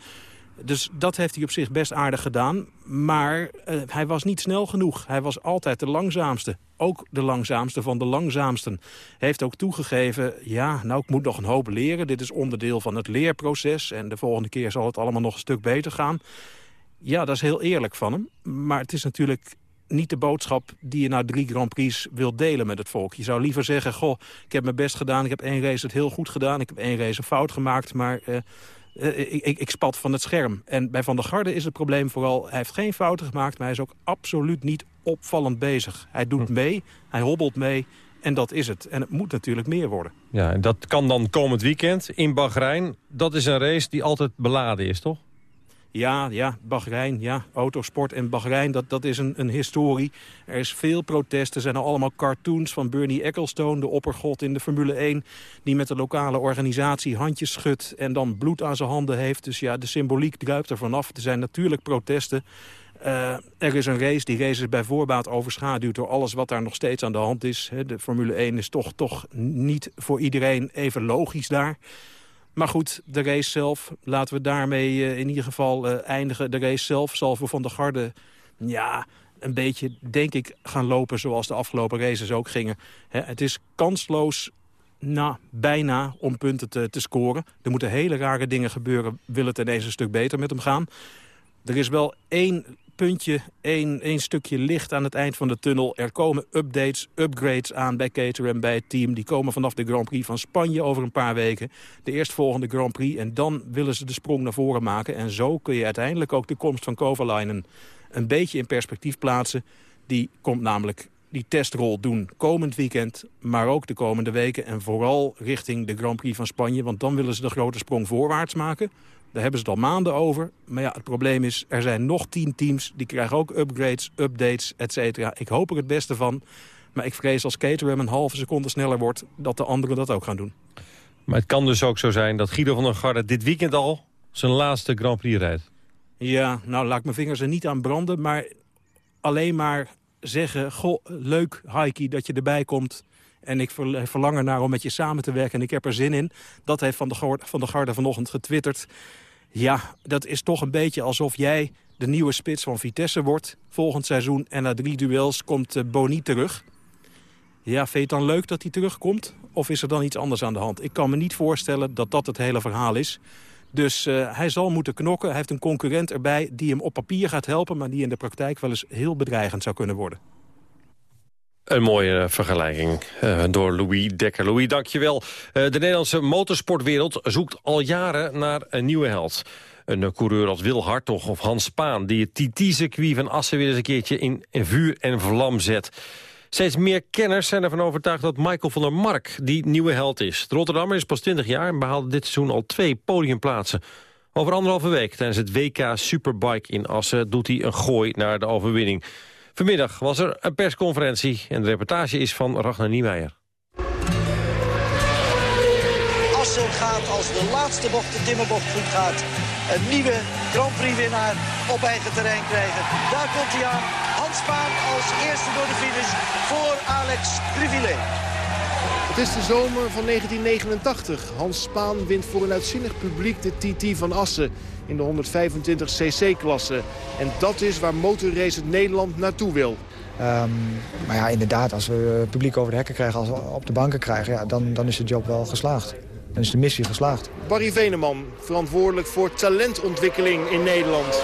Dus dat heeft hij op zich best aardig gedaan. Maar uh, hij was niet snel genoeg. Hij was altijd de langzaamste. Ook de langzaamste van de langzaamsten. Heeft ook toegegeven, ja, nou ik moet nog een hoop leren. Dit is onderdeel van het leerproces. En de volgende keer zal het allemaal nog een stuk beter gaan. Ja, dat is heel eerlijk van hem. Maar het is natuurlijk niet de boodschap die je na drie Grand Prix wilt delen met het volk. Je zou liever zeggen, goh, ik heb mijn best gedaan. Ik heb één race het heel goed gedaan. Ik heb één race een fout gemaakt. Maar... Uh, uh, ik, ik, ik, spat van het scherm. En bij Van der Garde is het probleem vooral... hij heeft geen fouten gemaakt, maar hij is ook absoluut niet opvallend bezig. Hij doet hm. mee, hij hobbelt mee en dat is het. En het moet natuurlijk meer worden. Ja, en dat kan dan komend weekend in Bahrein. Dat is een race die altijd beladen is, toch? Ja, ja, Bahrein, ja, autosport en Bahrein, dat, dat is een, een historie. Er is veel protest, er zijn allemaal cartoons van Bernie Ecclestone... de oppergod in de Formule 1, die met de lokale organisatie handjes schudt... en dan bloed aan zijn handen heeft. Dus ja, de symboliek druipt er vanaf. Er zijn natuurlijk protesten. Uh, er is een race, die race is bij voorbaat overschaduwd door alles wat daar nog steeds aan de hand is. De Formule 1 is toch, toch niet voor iedereen even logisch daar. Maar goed, de race zelf, laten we daarmee uh, in ieder geval uh, eindigen. De race zelf zal voor Van der Garde ja, een beetje, denk ik, gaan lopen zoals de afgelopen races ook gingen. He, het is kansloos na, bijna om punten te, te scoren. Er moeten hele rare dingen gebeuren, wil het ineens een stuk beter met hem gaan. Er is wel één puntje, één, één stukje licht aan het eind van de tunnel. Er komen updates, upgrades aan bij Caterham, bij het team. Die komen vanaf de Grand Prix van Spanje over een paar weken. De eerstvolgende Grand Prix. En dan willen ze de sprong naar voren maken. En zo kun je uiteindelijk ook de komst van Kovalainen een beetje in perspectief plaatsen. Die komt namelijk die testrol doen komend weekend, maar ook de komende weken. En vooral richting de Grand Prix van Spanje. Want dan willen ze de grote sprong voorwaarts maken. Daar hebben ze het al maanden over. Maar ja, het probleem is, er zijn nog tien teams. Die krijgen ook upgrades, updates, et cetera. Ik hoop er het beste van. Maar ik vrees als Caterham een halve seconde sneller wordt... dat de anderen dat ook gaan doen. Maar het kan dus ook zo zijn dat Guido van der Garde dit weekend al... zijn laatste Grand Prix rijdt. Ja, nou laat ik mijn vingers er niet aan branden. Maar alleen maar zeggen... Goh, leuk, Heike, dat je erbij komt... En ik verlang ernaar om met je samen te werken en ik heb er zin in. Dat heeft Van de, van de Garde vanochtend getwitterd. Ja, dat is toch een beetje alsof jij de nieuwe spits van Vitesse wordt volgend seizoen. En na drie duels komt uh, Boni terug. Ja, vind je het dan leuk dat hij terugkomt? Of is er dan iets anders aan de hand? Ik kan me niet voorstellen dat dat het hele verhaal is. Dus uh, hij zal moeten knokken. Hij heeft een concurrent erbij die hem op papier gaat helpen... maar die in de praktijk wel eens heel bedreigend zou kunnen worden. Een mooie uh, vergelijking uh, door Louis Dekker. Louis, dankjewel. Uh, de Nederlandse motorsportwereld zoekt al jaren naar een nieuwe held. Een coureur als Wil Hartog of Hans Spaan... die het TT-circuit van Assen weer eens een keertje in, in vuur en vlam zet. Steeds meer kenners zijn ervan overtuigd dat Michael van der Mark die nieuwe held is. De Rotterdammer is pas 20 jaar en behaalde dit seizoen al twee podiumplaatsen. Over anderhalve week tijdens het WK Superbike in Assen doet hij een gooi naar de overwinning. Vanmiddag was er een persconferentie en de reportage is van Ragnar Niemeyer. Assen gaat als de laatste bocht, de timmerbocht goed gaat, een nieuwe Grand Prix winnaar op eigen terrein krijgen. Daar komt hij aan. Hans Spaan als eerste door de finish voor Alex Crivillet. Het is de zomer van 1989. Hans Spaan wint voor een uitzinnig publiek de TT van Assen in de 125cc-klasse. En dat is waar Motorrace Nederland naartoe wil. Um, maar ja, inderdaad, als we publiek over de hekken krijgen, als we op de banken krijgen... Ja, dan, dan is de job wel geslaagd. Dan is de missie geslaagd. Barry Veneman, verantwoordelijk voor talentontwikkeling in Nederland.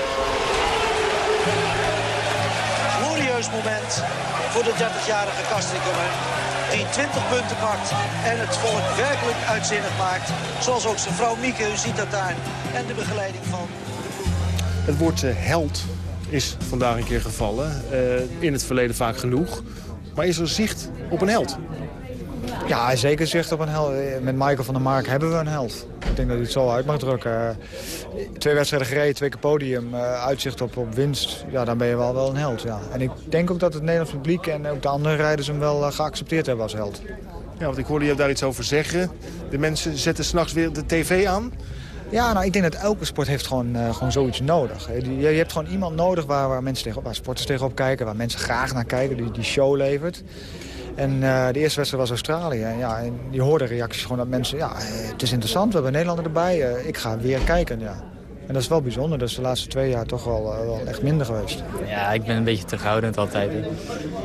Glorieus moment voor de 30-jarige Kastrikummer. Die 20 punten pakt en het volk werkelijk uitzinnig maakt. Zoals ook zijn vrouw Mieke, u ziet dat daar. En de begeleiding van... Het woord uh, held is vandaag een keer gevallen. Uh, in het verleden vaak genoeg. Maar is er zicht op een held? Ja, zeker zicht op een held. Met Michael van der Mark hebben we een held. Ik denk dat hij het zo uit mag drukken. twee wedstrijden gereden, twee keer podium, uitzicht op, op winst. Ja, dan ben je wel, wel een held. Ja. En ik denk ook dat het Nederlands publiek en ook de andere rijders hem wel geaccepteerd hebben als held. Ja, want ik hoorde je daar iets over zeggen. De mensen zetten s'nachts weer de tv aan. Ja, nou, ik denk dat elke sport heeft gewoon, uh, gewoon zoiets nodig. Je, je hebt gewoon iemand nodig waar, waar, mensen tegen, waar sporters tegenop kijken... waar mensen graag naar kijken, die, die show levert. En uh, de eerste wedstrijd was Australië. En, ja, en je hoorde reacties gewoon dat mensen... ja, het is interessant, we hebben Nederlander erbij. Uh, ik ga weer kijken, ja. En dat is wel bijzonder. Dat is de laatste twee jaar toch wel, wel echt minder geweest. Ja, ik ben een beetje terughoudend altijd.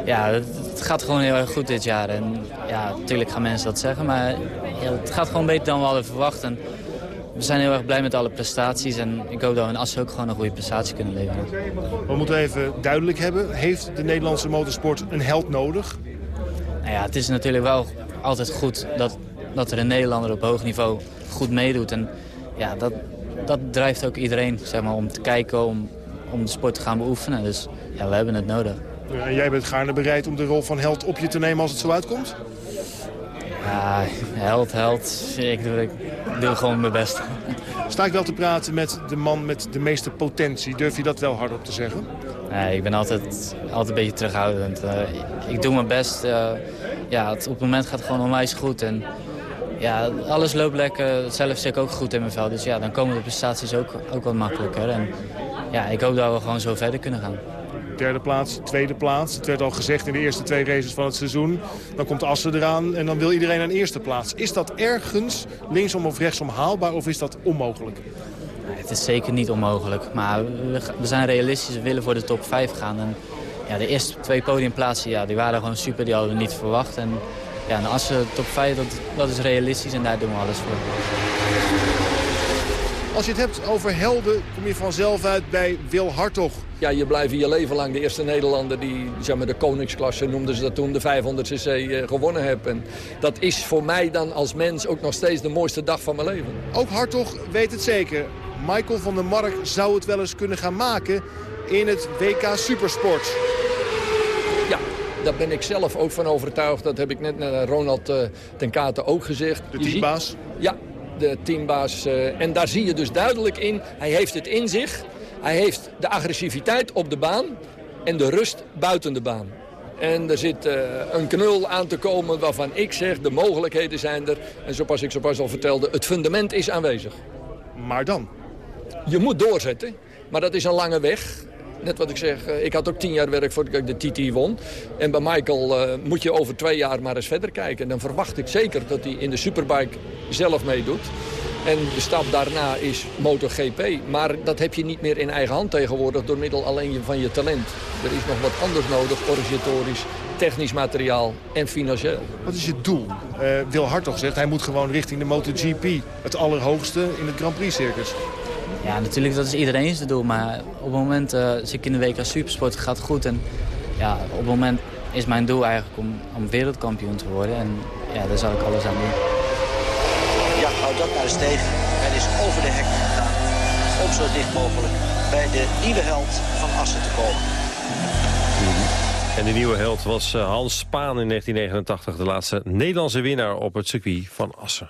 Ja, het, het, gaat gewoon heel erg goed dit jaar. En ja, natuurlijk gaan mensen dat zeggen. Maar ja, het gaat gewoon beter dan we hadden verwacht. En we zijn heel erg blij met alle prestaties. En ik hoop dat we in Assen ook gewoon een goede prestatie kunnen leveren. We moeten even duidelijk hebben. Heeft de Nederlandse motorsport een held nodig? Nou ja, het is natuurlijk wel altijd goed dat, dat er een Nederlander op hoog niveau goed meedoet. En ja, dat, dat drijft ook iedereen zeg maar, om te kijken, om, om de sport te gaan beoefenen. Dus ja, we hebben het nodig. Ja, en jij bent gaarne bereid om de rol van held op je te nemen als het zo uitkomt? Ja, held, held. Ik doe, ik doe gewoon mijn best. Sta ik wel te praten met de man met de meeste potentie? Durf je dat wel hardop te zeggen? Nee, ik ben altijd, altijd een beetje terughoudend. Uh, ik doe mijn best. Uh, ja, het, op het moment gaat het gewoon onwijs goed. En ja, alles loopt lekker. Zelf zit ik ook goed in mijn vel. Dus ja, dan komen de prestaties ook, ook wat makkelijker. En ja, ik hoop dat we gewoon zo verder kunnen gaan. Derde plaats, tweede plaats. Het werd al gezegd in de eerste twee races van het seizoen. Dan komt Assen eraan en dan wil iedereen een eerste plaats. Is dat ergens linksom of rechtsom haalbaar of is dat onmogelijk? Het is zeker niet onmogelijk. Maar we, we zijn realistisch, we willen voor de top 5 gaan. En ja, de eerste twee podiumplaatsen ja, die waren gewoon super, die hadden we niet verwacht. En ja, en Assen top 5, dat, dat is realistisch en daar doen we alles voor. Als je het hebt over helden, kom je vanzelf uit bij Wil Hartog. Ja, je blijft je leven lang de eerste Nederlander die zeg maar, de koningsklasse, noemden ze dat toen, de 500cc uh, gewonnen heeft. En dat is voor mij dan als mens ook nog steeds de mooiste dag van mijn leven. Ook Hartog weet het zeker. Michael van der Mark zou het wel eens kunnen gaan maken in het WK Supersport. Ja, daar ben ik zelf ook van overtuigd. Dat heb ik net naar Ronald uh, ten Kate ook gezegd. De teambaas? Ziet, ja, de teambaas. Uh, en daar zie je dus duidelijk in, hij heeft het in zich. Hij heeft de agressiviteit op de baan en de rust buiten de baan. En er zit uh, een knul aan te komen waarvan ik zeg, de mogelijkheden zijn er. En zoals ik zo pas al vertelde, het fundament is aanwezig. Maar dan? Je moet doorzetten, maar dat is een lange weg. Net wat ik zeg, ik had ook tien jaar werk voordat ik de TT won. En bij Michael uh, moet je over twee jaar maar eens verder kijken. En dan verwacht ik zeker dat hij in de Superbike zelf meedoet. En de stap daarna is MotoGP. Maar dat heb je niet meer in eigen hand tegenwoordig door middel alleen van je talent. Er is nog wat anders nodig, organisatorisch. technisch materiaal en financieel. Wat is je doel? Eh, Wil Hartog zegt, hij moet gewoon richting de MotoGP. Het allerhoogste in het Grand Prix-circus. Ja, natuurlijk, dat is iedereen's doel. Maar op het moment uh, zit ik in de WK Supersport, gaat het goed. En ja, op het moment is mijn doel eigenlijk om, om wereldkampioen te worden. En ja, daar zal ik alles aan doen. Ja, houdt dat naar de steeg. En is over de hek gegaan. Om zo dicht mogelijk bij de nieuwe held van Assen te komen. En de nieuwe held was eh, Hans Spaan in 1989, de laatste Nederlandse winnaar op het circuit van Assen.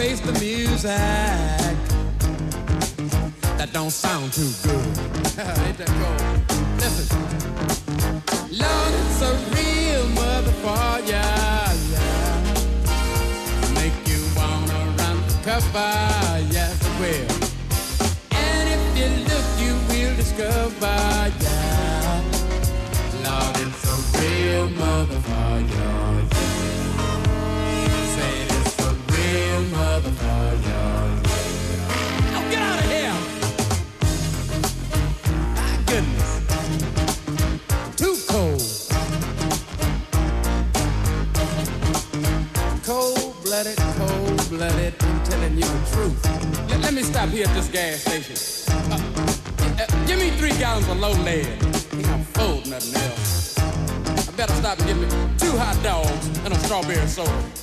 Face the music. That don't sound too good. Ain't that cold? Listen. Lord, it's a real motherfucker. Yeah. Make you wanna run for cover. Yes, it will. And if you look, you will discover. Yeah. Lord, it's a real motherfucker. Oh, get out of here! My goodness. Too cold. Cold-blooded, cold-blooded. I'm telling you the truth. Let, me stop here at this gas station. Uh, uh, give me three gallons of low lead. I'm full, nothing else. I better stop and two hot dogs and a strawberry soda.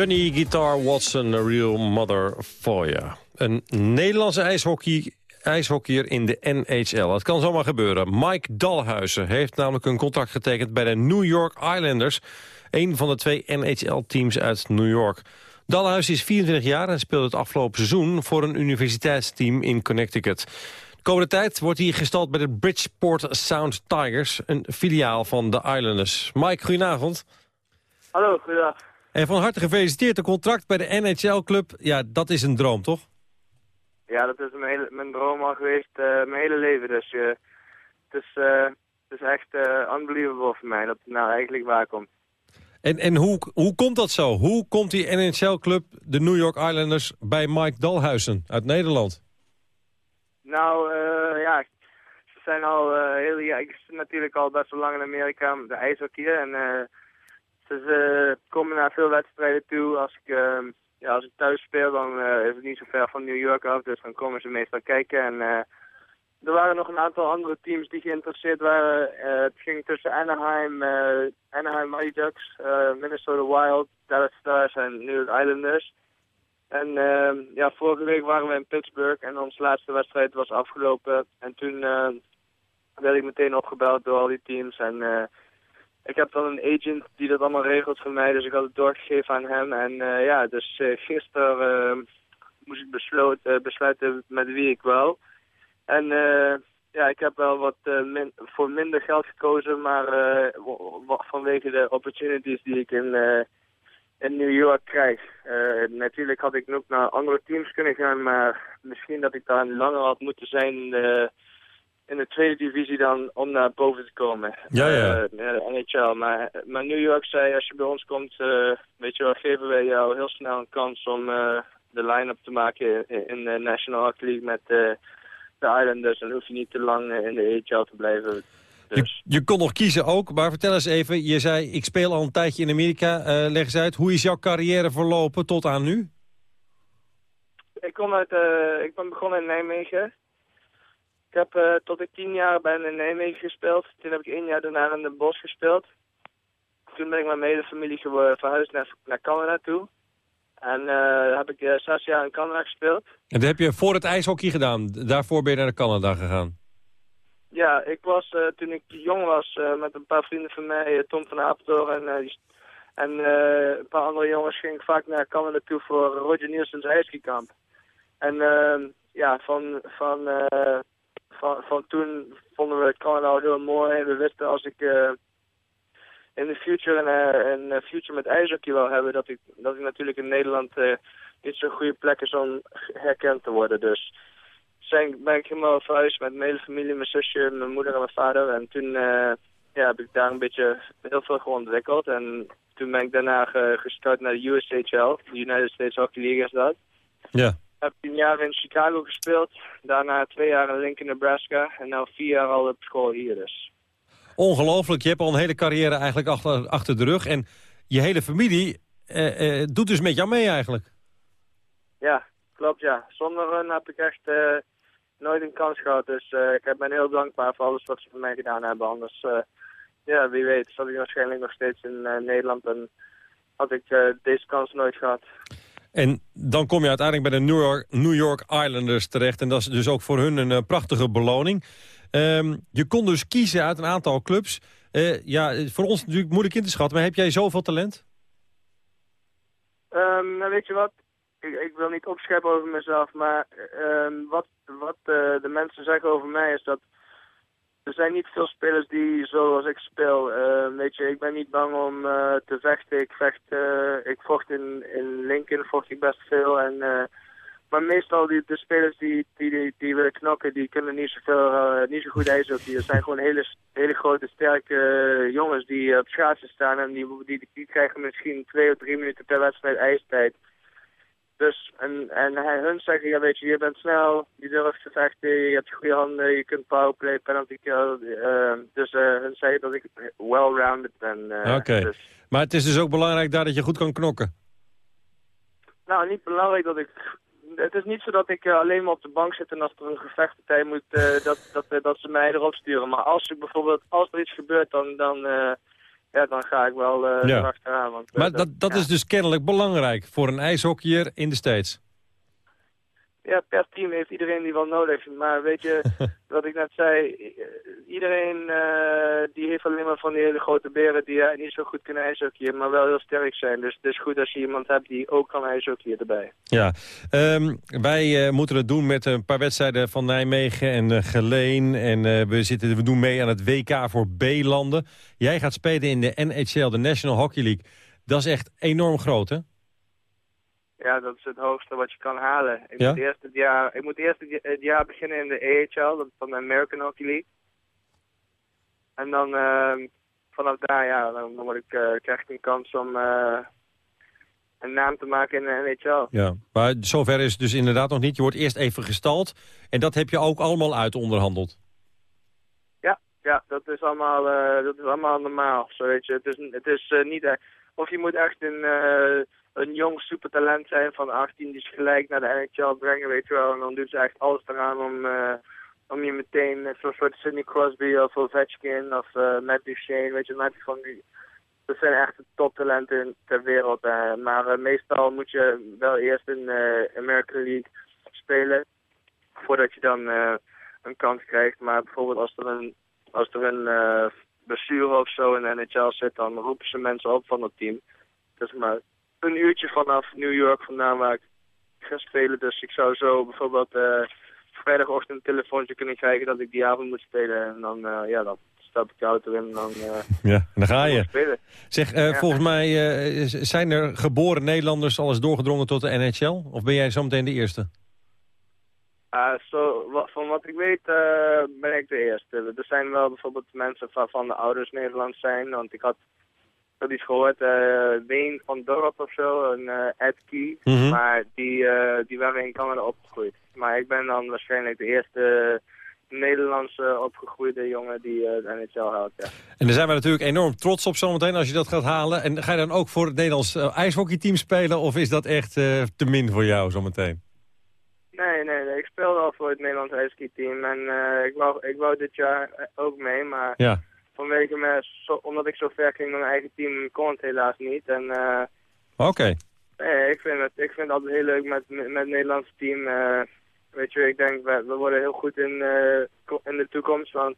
Johnny Guitar Watson, A Real Mother for You. Een Nederlandse ijshockey, ijshockeyer in de NHL. Het kan zomaar gebeuren. Mike Dalhuizen heeft namelijk een contract getekend bij de New York Islanders. Een van de twee NHL-teams uit New York. Dalhuizen is 24 jaar en speelt het afgelopen seizoen... voor een universiteitsteam in Connecticut. De komende tijd wordt hij gestald bij de Bridgeport Sound Tigers... een filiaal van de Islanders. Mike, goedenavond. Hallo, goedendag. En van harte gefeliciteerd. Een contract bij de NHL-club, ja, dat is een droom, toch? Ja, dat is mijn, hele, mijn droom al geweest, eh, mijn hele leven. Dus eh, het, is, eh, het is echt unbelievable voor mij dat het nou eigenlijk waar komt. En, en hoe, hoe komt dat zo? Hoe komt die NHL-club, de New York Islanders, bij Mike Dalhuizen uit Nederland? Nou, eh, ja, ze zijn al eh, heel, ja, ik zit natuurlijk al best wel lang in Amerika, de ijshockey. En eh, ze, ze komen naar veel wedstrijden toe. Als ik, eh, ja, als ik thuis speel, dan is het niet zo ver van New York af. Dus dan komen ze meestal kijken. En er waren nog een aantal andere teams die geïnteresseerd waren. Eh, het ging tussen Anaheim, eh, Anaheim Mighty Ducks, eh, Minnesota Wild, Dallas Stars en New York Islanders. En ehm, ja, vorige week waren we in Pittsburgh en onze laatste wedstrijd was afgelopen. En toen, werd ik meteen opgebeld door al die teams. En ik heb dan een agent die dat allemaal regelt voor mij, dus ik had het doorgegeven aan hem. En ja, dus gisteren eh, moest ik besloot, besluiten met wie ik wou. En eh, ja, ik heb wel wat eh, min- voor minder geld gekozen, maar eh, vanwege de opportunities die ik in, in New York krijg. Natuurlijk had ik ook naar andere teams kunnen gaan, maar misschien dat ik daar langer had moeten zijn in de, in de tweede divisie dan om naar boven te komen. Ja, ja. Ja, de NHL. Maar, maar New York zei, als je bij ons komt, eh, weet je wel, geven wij jou heel snel een kans om eh, de line-up te maken in, de National Hockey League met de Islanders. Dan hoef je niet te lang in de AHL te blijven. Je, je kon nog kiezen ook, maar vertel eens even. Je zei, ik speel al een tijdje in Amerika. Eh, leg eens uit, hoe is jouw carrière verlopen tot aan nu? Ik, kom uit, eh, ik ben begonnen in Nijmegen. Ik heb eh, tot ik tien jaar ben in Nijmegen gespeeld. Toen heb ik één jaar daarna in de bos gespeeld. Toen ben ik met mijn hele familie verhuisd naar, naar Canada toe. En eh heb ik eh, zes jaar in Canada gespeeld. En dat heb je voor het ijshockey gedaan. Daarvoor ben je naar Canada gegaan. Ja, ik was eh, toen ik jong was met een paar vrienden van mij, Tom van Apeldoorn en, en een paar andere jongens, ging ik vaak naar Canada toe voor Roger Nielsen's ijskikamp. En ehm, ja, van, van, van, van toen vonden we Canada al heel mooi en we wisten als ik in de future een, eh, een eh, future met ijshockey wil hebben, dat ik, dat ik natuurlijk in Nederland eh, niet zo'n goede plek is om herkend te worden. Dus zijn, ben ik helemaal verhuisd met mijn hele familie, mijn zusje, mijn moeder en mijn vader. En toen ja, heb ik daar een beetje heel veel gewoon ontwikkeld. En toen ben ik daarna ge- gestart naar de USHL, de United States Hockey League is dat. Ja. Heb tien jaar in Chicago gespeeld, daarna twee jaar in Lincoln, Nebraska. En nu vier jaar al op school hier dus. Ongelooflijk, je hebt al een hele carrière eigenlijk achter, achter de rug. En je hele familie eh, eh, doet dus met jou mee eigenlijk. Ja, klopt ja. Zonder hun heb ik echt eh, nooit een kans gehad. Dus ik ben heel dankbaar voor alles wat ze voor mij gedaan hebben. Anders, ja, wie weet, zat ik waarschijnlijk nog steeds in Nederland en had ik deze kans nooit gehad. En dan kom je uiteindelijk bij de New York, New York Islanders terecht. En dat is dus ook voor hun een prachtige beloning. Ehm, je kon dus kiezen uit een aantal clubs. Eh, ja, voor ons natuurlijk moeilijk in te schatten. Maar heb jij zoveel talent? Ehm, nou, weet je wat? Ik, ik wil niet opscheppen over mezelf, maar ehm, wat, wat eh, de mensen zeggen over mij is dat er zijn niet veel spelers die zoals ik speel. Weet je, ik ben niet bang om eh, te vechten. Ik vecht, ik vocht in, in Lincoln, vocht ik best veel. En, maar meestal die, de spelers die, die, die, die willen knokken, die kunnen niet, zoveel, eh, niet zo goed ijshockey. Er zijn gewoon hele, hele grote, sterke eh, jongens die op schaatsen staan en die, die, die krijgen misschien twee of drie minuten per wedstrijd ijstijd. Dus, en, en hij, hun zeggen, ja weet je, je bent snel, je durft te vechten, je hebt goede handen, je kunt powerplay, penalty kill. eh, dus eh, hun zeggen dat ik well-rounded ben. eh, Oké. dus- Maar het is dus ook belangrijk daar dat je goed kan knokken. Nou, niet belangrijk dat ik... Het is niet zo dat ik eh, alleen maar op de bank zit en als er een gevechtpartij moet, eh, dat, dat, eh, dat ze mij erop sturen. Maar als er bijvoorbeeld, als er iets gebeurt, dan, dan, ja, dan ga ik wel Ja. erachteraan. Want, Maar dat, dat ja. is dus kennelijk belangrijk voor een ijshockeyer in de States. Ja, per team heeft iedereen die wel nodig. Maar weet je, wat ik net zei, iedereen eh, die heeft alleen maar van die hele grote beren die eh, niet zo goed kunnen ijshockeyen, maar wel heel sterk zijn. Dus het is goed als je iemand hebt die ook kan ijshockeyen erbij. Ja, Ehm, wij eh, moeten het doen met een paar wedstrijden van Nijmegen en Geleen. En we, zitten, we doen mee aan het WK voor B-landen. Jij gaat spelen in de NHL, de National Hockey League. Dat is echt enorm groot, hè? Ja, dat is het hoogste wat je kan halen. Ik, Ja? moet, eerst het, jaar, ik moet eerst het, het jaar beginnen in de AHL, dat is van de American Hockey League. En dan ehm, vanaf daar, ja, dan, dan word ik, eh, krijg ik een kans om eh, een naam te maken in de NHL. Ja. Maar zover is het dus inderdaad nog niet. Je wordt eerst even gestald. En dat heb je ook allemaal uit onderhandeld. Ja, ja, dat is allemaal, eh, dat is allemaal normaal. Zo weet je. Het is, het is eh, niet echt, of je moet echt een, eh, een jong supertalent zijn van 18 die is gelijk naar de NHL brengen, weet je wel. En dan doen ze echt alles eraan om, eh, om je meteen, eh, zo'n soort Sidney Crosby of Ovechkin of eh Matt Duchene, weet je, je van die, dat zijn echt de toptalenten ter wereld. eh. maar meestal moet je wel eerst in de American League spelen voordat je dan een kans krijgt. Maar bijvoorbeeld als er een als er een uh, blessure of zo in de NHL zit, dan roepen ze mensen op van het team. Is maar een uurtje vanaf New York vandaan waar ik ga spelen. Dus ik zou zo bijvoorbeeld uh, vrijdagochtend een telefoontje kunnen krijgen dat ik die avond moet spelen. En dan, uh, ja, dan stap ik de auto in en dan, uh, ja, en dan ga je. Spelen. Zeg, ja. volgens mij zijn er geboren Nederlanders al eens doorgedrongen tot de NHL? Of ben jij zometeen de eerste? Uh, so, wat, van wat ik weet ben ik de eerste. Er zijn wel bijvoorbeeld mensen waarvan de ouders Nederlands zijn. Want ik had dat iets gehoord, uh, van Dorp of zo, een uh, Ed Key. Mm -hmm. Maar die, uh, die waren in Canada opgegroeid. Maar ik waarschijnlijk de eerste Nederlandse opgegroeide jongen die de NHL ja. En daar zijn we natuurlijk enorm trots op zometeen als je dat gaat halen. En ga je dan ook voor het Nederlands ijshockeyteam spelen of is dat echt te min voor jou zometeen? Nee, nee, nee, ik speel al voor het Nederlands ijshockeyteam en ik, wou, ik wou dit jaar ook mee, maar... Ja vanwege me, zo, omdat ik zo ver ging met mijn eigen team, kon het helaas niet. En, uh, Oké. Okay. Nee, ik vind, het, ik vind het altijd heel leuk met, met het Nederlandse team. Uh, weet je, ik denk, we, we worden heel goed in, uh, in de toekomst, want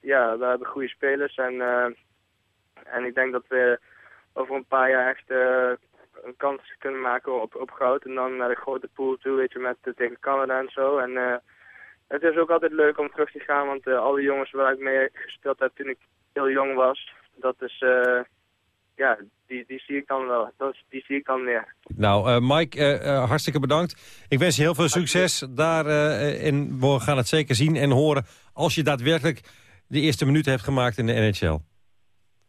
ja, we hebben goede spelers. En, en ik denk dat we over een paar jaar echt een kans kunnen maken op, op goud. En dan naar de grote pool toe, weet je, met tegen Canada en zo. En het is ook altijd leuk om terug te gaan, want uh, alle jongens waar ik mee gespeeld heb toen ik heel jong was, dat is, uh, ja, die, die zie ik dan wel. Dat, die zie ik dan weer. Nou, uh, Mike, hartstikke bedankt. Ik wens je heel veel succes daar en we gaan het zeker zien en horen als je daadwerkelijk de eerste minuut hebt gemaakt in de NHL.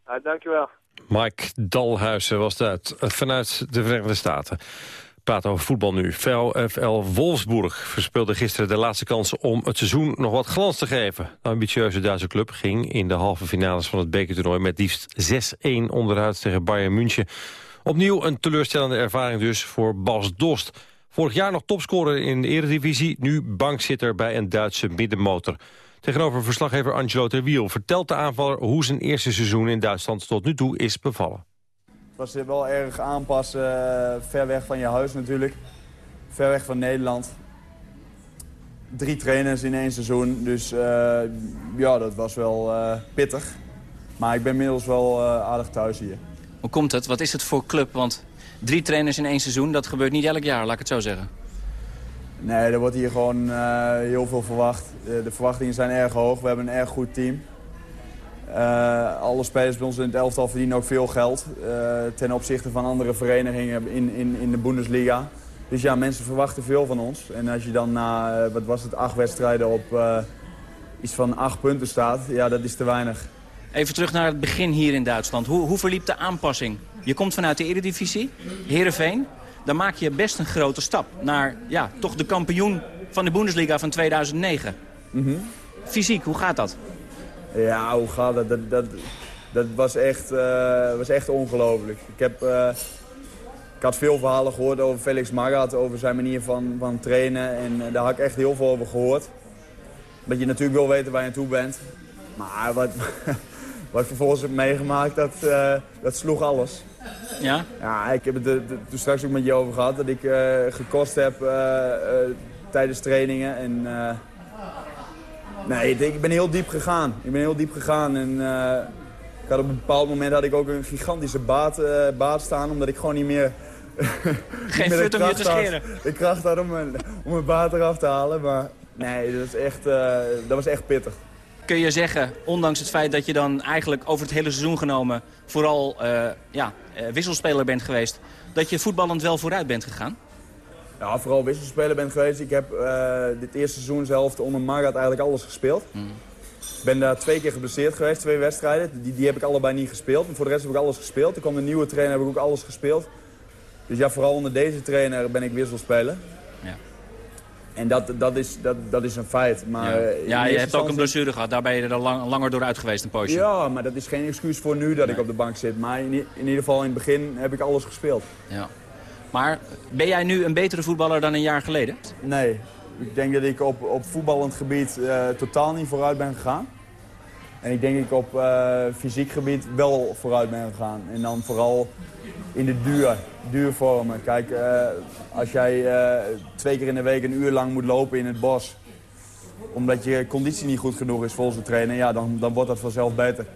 Ja, dankjewel. Mike Dalhuizen was dat vanuit de Verenigde Staten praten over voetbal nu. VfL Wolfsburg verspeelde gisteren de laatste kans om het seizoen nog wat glans te geven. De ambitieuze Duitse club ging in de halve finales van het bekertoernooi met liefst 6-1 onderuit tegen Bayern München. Opnieuw een teleurstellende ervaring dus voor Bas Dost. Vorig jaar nog topscorer in de eredivisie, nu bankzitter bij een Duitse middenmotor. Tegenover verslaggever Angelo Terwiel vertelt de aanvaller hoe zijn eerste seizoen in Duitsland tot nu toe is bevallen. Het was wel erg aanpassen, uh, ver weg van je huis natuurlijk. Ver weg van Nederland. Drie trainers in één seizoen, dus uh, ja, dat was wel uh, pittig. Maar ik ben inmiddels wel aardig thuis hier. Hoe komt het? Wat is het voor club? Want drie trainers in één seizoen, dat gebeurt niet elk jaar, laat ik het zo zeggen. Nee, er wordt hier gewoon heel veel verwacht. de verwachtingen zijn erg hoog. We hebben een erg goed team. Uh, alle spelers bij ons in het elftal verdienen ook veel geld. Uh, ten opzichte van andere verenigingen in, in, in de Bundesliga. Dus ja, mensen verwachten veel van ons. En als je dan na, uh, wat was het, acht wedstrijden op iets van acht punten staat, ja, dat is te weinig. Even terug naar het begin hier in Duitsland. Hoe, hoe verliep de aanpassing? Je komt vanuit de Eredivisie, Heerenveen. Dan maak je best een grote stap naar ja, toch de kampioen van de Bundesliga van 2009. Mm -hmm. Fysiek, hoe gaat dat? Ja, hoe gaat dat? Dat, dat, dat was echt, uh, was echt ongelooflijk. Ik, heb, uh, ik had veel verhalen gehoord over Felix Magath, over zijn manier van, van trainen. En uh, daar had ik echt heel veel over gehoord. Dat je natuurlijk wil weten waar je aan toe bent. Maar wat, wat ik vervolgens heb meegemaakt, dat, dat sloeg alles. Ja? Ja, ik heb het er toen straks ook met je over gehad. Dat ik gekost heb tijdens trainingen. En, Nee, ik, denk, ik ben heel diep gegaan. Ik ben heel diep gegaan en uh, ik had op een bepaald moment had ik ook een gigantische baat, uh, baat staan, omdat ik gewoon niet meer... Geen fut om je te scheren. De kracht had om mijn, om mijn baat eraf te halen, maar nee, dat, is echt, uh, dat was echt pittig. Kun je zeggen, ondanks het feit dat je dan eigenlijk over het hele seizoen genomen vooral ja, wisselspeler bent geweest, dat je voetballend wel vooruit bent gegaan? Ja, vooral wisselspeler ben geweest. Ik heb uh, dit eerste seizoen zelf onder Magath eigenlijk alles gespeeld. Mm. Ik ben daar twee keer geblesseerd geweest, twee wedstrijden. Die, die heb ik allebei niet gespeeld. Maar voor de rest heb ik alles gespeeld. Er kwam een nieuwe trainer, heb ik ook alles gespeeld. Dus ja, vooral onder deze trainer ben ik wisselspeler. Ja. En dat, dat, is, dat, dat is een feit. Maar ja, ja je hebt ook een blessure gehad. Daar ben je er lang, langer door uit geweest, een poosje. Ja, maar dat is geen excuus voor nu dat ik op de bank zit. Maar in, in ieder geval in het begin heb ik alles gespeeld. Ja. Maar ben jij nu een betere voetballer dan een jaar geleden? Nee. Ik denk dat ik op, op voetballend gebied uh, totaal niet vooruit ben gegaan. En ik denk dat ik op uh, fysiek gebied wel vooruit ben gegaan. En dan vooral in de duur, duurvormen. Kijk, uh, als jij twee keer in de week een uur lang moet lopen in het bos... omdat je conditie niet goed genoeg is volgens de trainer, ja, dan, dan wordt dat vanzelf beter.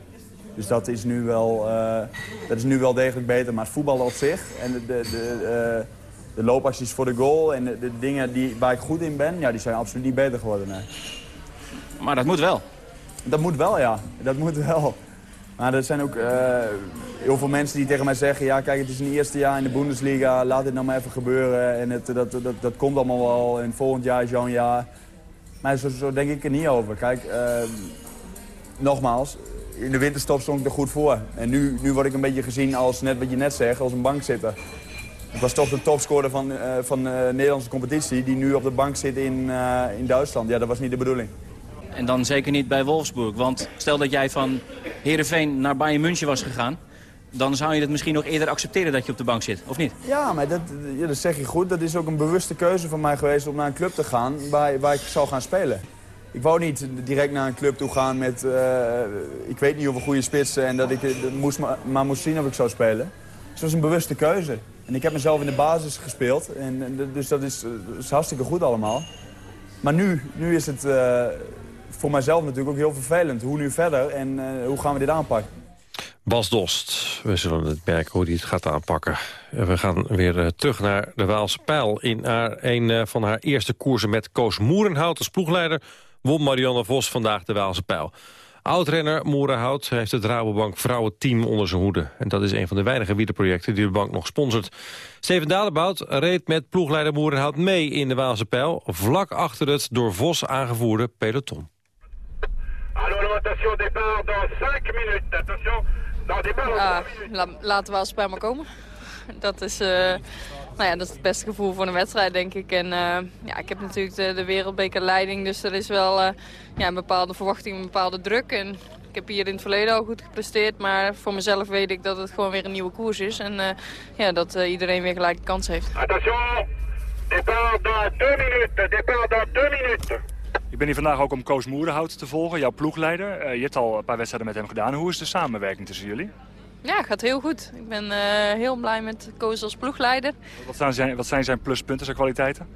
Dus dat is, nu wel, eh, dat is nu wel degelijk beter. Maar het voetballen op zich en de, de, de, eh, de loopacties voor de goal en de, de, dingen die, waar ik goed in ben, ja, die zijn absoluut niet beter geworden. Nee. Maar dat moet wel. Dat moet wel, ja. Dat moet wel. Maar er zijn ook eh, heel veel mensen die tegen mij zeggen... ja, kijk, het is een eerste jaar in de Bundesliga, laat dit nou maar even gebeuren. En het, dat, dat, dat komt allemaal wel en volgend jaar is jouw jaar. Maar zo, zo denk ik er niet over. Kijk, nogmaals, in de winterstop stond ik er goed voor. En nu, nu word ik een beetje gezien als, net wat je net zegt, als een bankzitter. Ik was toch de topscorer van, uh, van de Nederlandse competitie... die nu op de bank zit in, uh, in Duitsland. Ja, dat was niet de bedoeling. En dan zeker niet bij Wolfsburg. Want stel dat jij van Heerenveen naar Bayern München was gegaan... dan zou je het misschien nog eerder accepteren dat je op de bank zit, of niet? Ja, maar dat, ja, dat zeg je goed. Dat is ook een bewuste keuze van mij geweest om naar een club te gaan... waar, waar ik zou gaan spelen. Ik wou niet direct naar een club toe gaan met... Uh, ik weet niet hoeveel goede spitsen en dat ik dat moest maar, maar moest zien of ik zou spelen. Dus dat was een bewuste keuze. En ik heb mezelf in de basis gespeeld. En, dus dat is, dat is, hartstikke goed allemaal. Maar nu, nu is het voor mijzelf natuurlijk ook heel vervelend. Hoe nu verder en hoe gaan we dit aanpakken? Bas Dost, we zullen het merken hoe hij het gaat aanpakken. We gaan weer terug naar de Waalse Pijl. In haar, een van haar eerste koersen met Koos Moerenhout als ploegleider won Marianne Vos vandaag de Waalse Pijl. Oudrenner Moerenhout heeft het Rabobank vrouwenteam onder zijn hoede. En dat is een van de weinige wielerprojecten die de bank nog sponsort. Steven Dalebout reed met ploegleider Moerenhout mee in de Waalse Pijl... vlak achter het door Vos aangevoerde peloton. Attention, départ dans 5 minutes. Attention, dans départ ah, la, laten we als bij me komen. Dat is... Uh nou ja, dat is het beste gevoel voor een wedstrijd, denk ik. En uh, ja, ik heb natuurlijk de, de wereldbekerleiding, dus er is wel uh, ja, een bepaalde verwachting, een bepaalde druk. En ik heb hier in het verleden al goed gepresteerd, maar voor mezelf weet ik dat het gewoon weer een nieuwe koers is. En uh, ja, dat iedereen weer gelijke kans heeft. Attention, départ dans 2 minuten, départ dans 2 minuten. Ik ben hier vandaag ook om Koos Moerenhout te volgen, jouw ploegleider. je hebt al een paar wedstrijden met hem gedaan. Hoe is de samenwerking tussen jullie? Ja, gaat heel goed. Ik ben uh, heel blij met Koos als ploegleider. Wat zijn zijn, wat zijn zijn pluspunten, zijn kwaliteiten?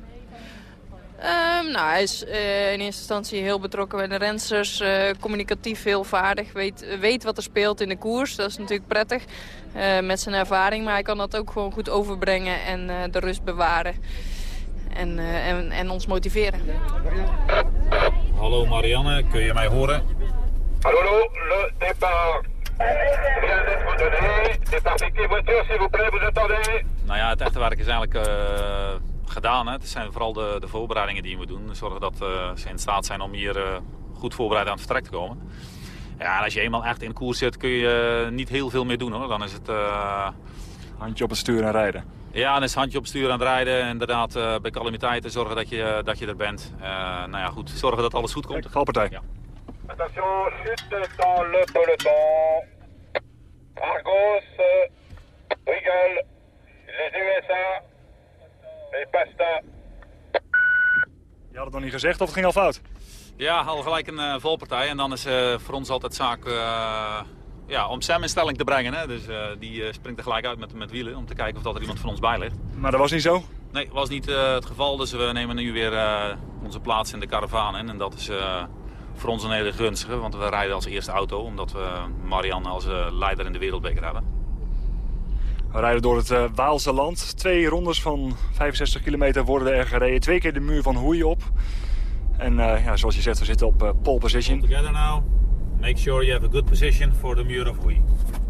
Um, nou, hij is uh, in eerste instantie heel betrokken bij de rensters. Uh, communicatief heel vaardig. Weet, weet wat er speelt in de koers. Dat is natuurlijk prettig met zijn ervaring. Maar hij kan dat ook gewoon goed overbrengen en de rust bewaren. En, en, en ons motiveren. Hallo Marianne, kun je mij horen? Hallo, le départ. Nou ja, het echte werk is eigenlijk uh, gedaan. Hè. Het zijn vooral de, de, voorbereidingen die we doen. Zorgen dat uh, ze in staat zijn om hier uh, goed voorbereid aan het vertrek te komen. Ja, en als je eenmaal echt in de koers zit kun je niet heel veel meer doen. hoor. Dan is het... Handje op het stuur en rijden. Ja, dan is handje op het stuur aan het rijden. Inderdaad, bij calamiteiten zorgen dat je, dat je er bent. nou ja, goed, zorgen dat alles goed komt. Valpartij. Ja. Attention, chute dans le peloton. Argos, Rigol, les USA et Pasta. Je had het nog niet gezegd of het ging al fout? Ja, al gelijk een uh, volpartij. En dan is uh, voor ons altijd zaak uh, ja, om Sam in stelling te brengen. Hè. Dus die springt er gelijk uit met, met wielen om te kijken of dat er iemand van ons bij ligt. Maar dat was niet zo? Nee, dat was niet het geval. Dus we nemen nu weer onze plaats in de karavaan in. En dat is voor ons een hele gunstige, want we rijden als eerste auto... omdat we Marianne als uh, leider in de wereldbeker hebben. We rijden door het uh, Waalse land. Twee rondes van 65 kilometer worden er gereden. Twee keer de muur van Hoei op. En uh, ja, zoals je zegt, we zitten op uh, pole position. Together now. Make sure you have a good position for the muur of Hoei.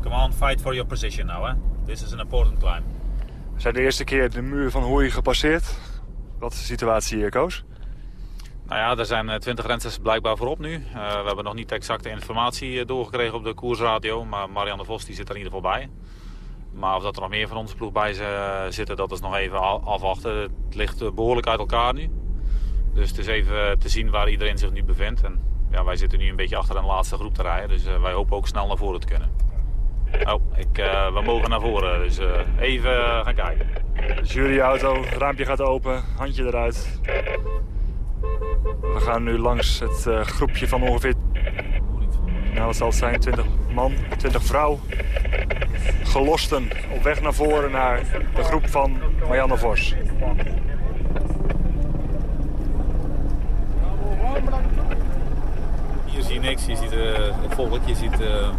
Come on, fight for your position now. Eh? This is an important climb. We zijn de eerste keer de muur van Hoei gepasseerd. Wat is de situatie hier, Koos? Nou ja, er zijn 20 rensters blijkbaar voorop nu. Uh, we hebben nog niet exacte informatie doorgekregen op de koersradio. Maar Marianne Vos die zit er in ieder geval bij. Maar of dat er nog meer van onze ploeg bij zitten, dat is nog even afwachten. Het ligt behoorlijk uit elkaar nu. Dus het is even te zien waar iedereen zich nu bevindt. En ja, wij zitten nu een beetje achter een laatste groep te rijden. Dus wij hopen ook snel naar voren te kunnen. Oh, ik, we mogen naar voren. Dus even gaan kijken. Juryauto, raampje gaat open, handje eruit. We gaan nu langs het uh, groepje van ongeveer... Nou, wat zal het zijn? 20 man, 20 vrouw. Gelosten op weg naar voren naar de groep van Marianne Vos. niks. Je ziet het volk, je ziet de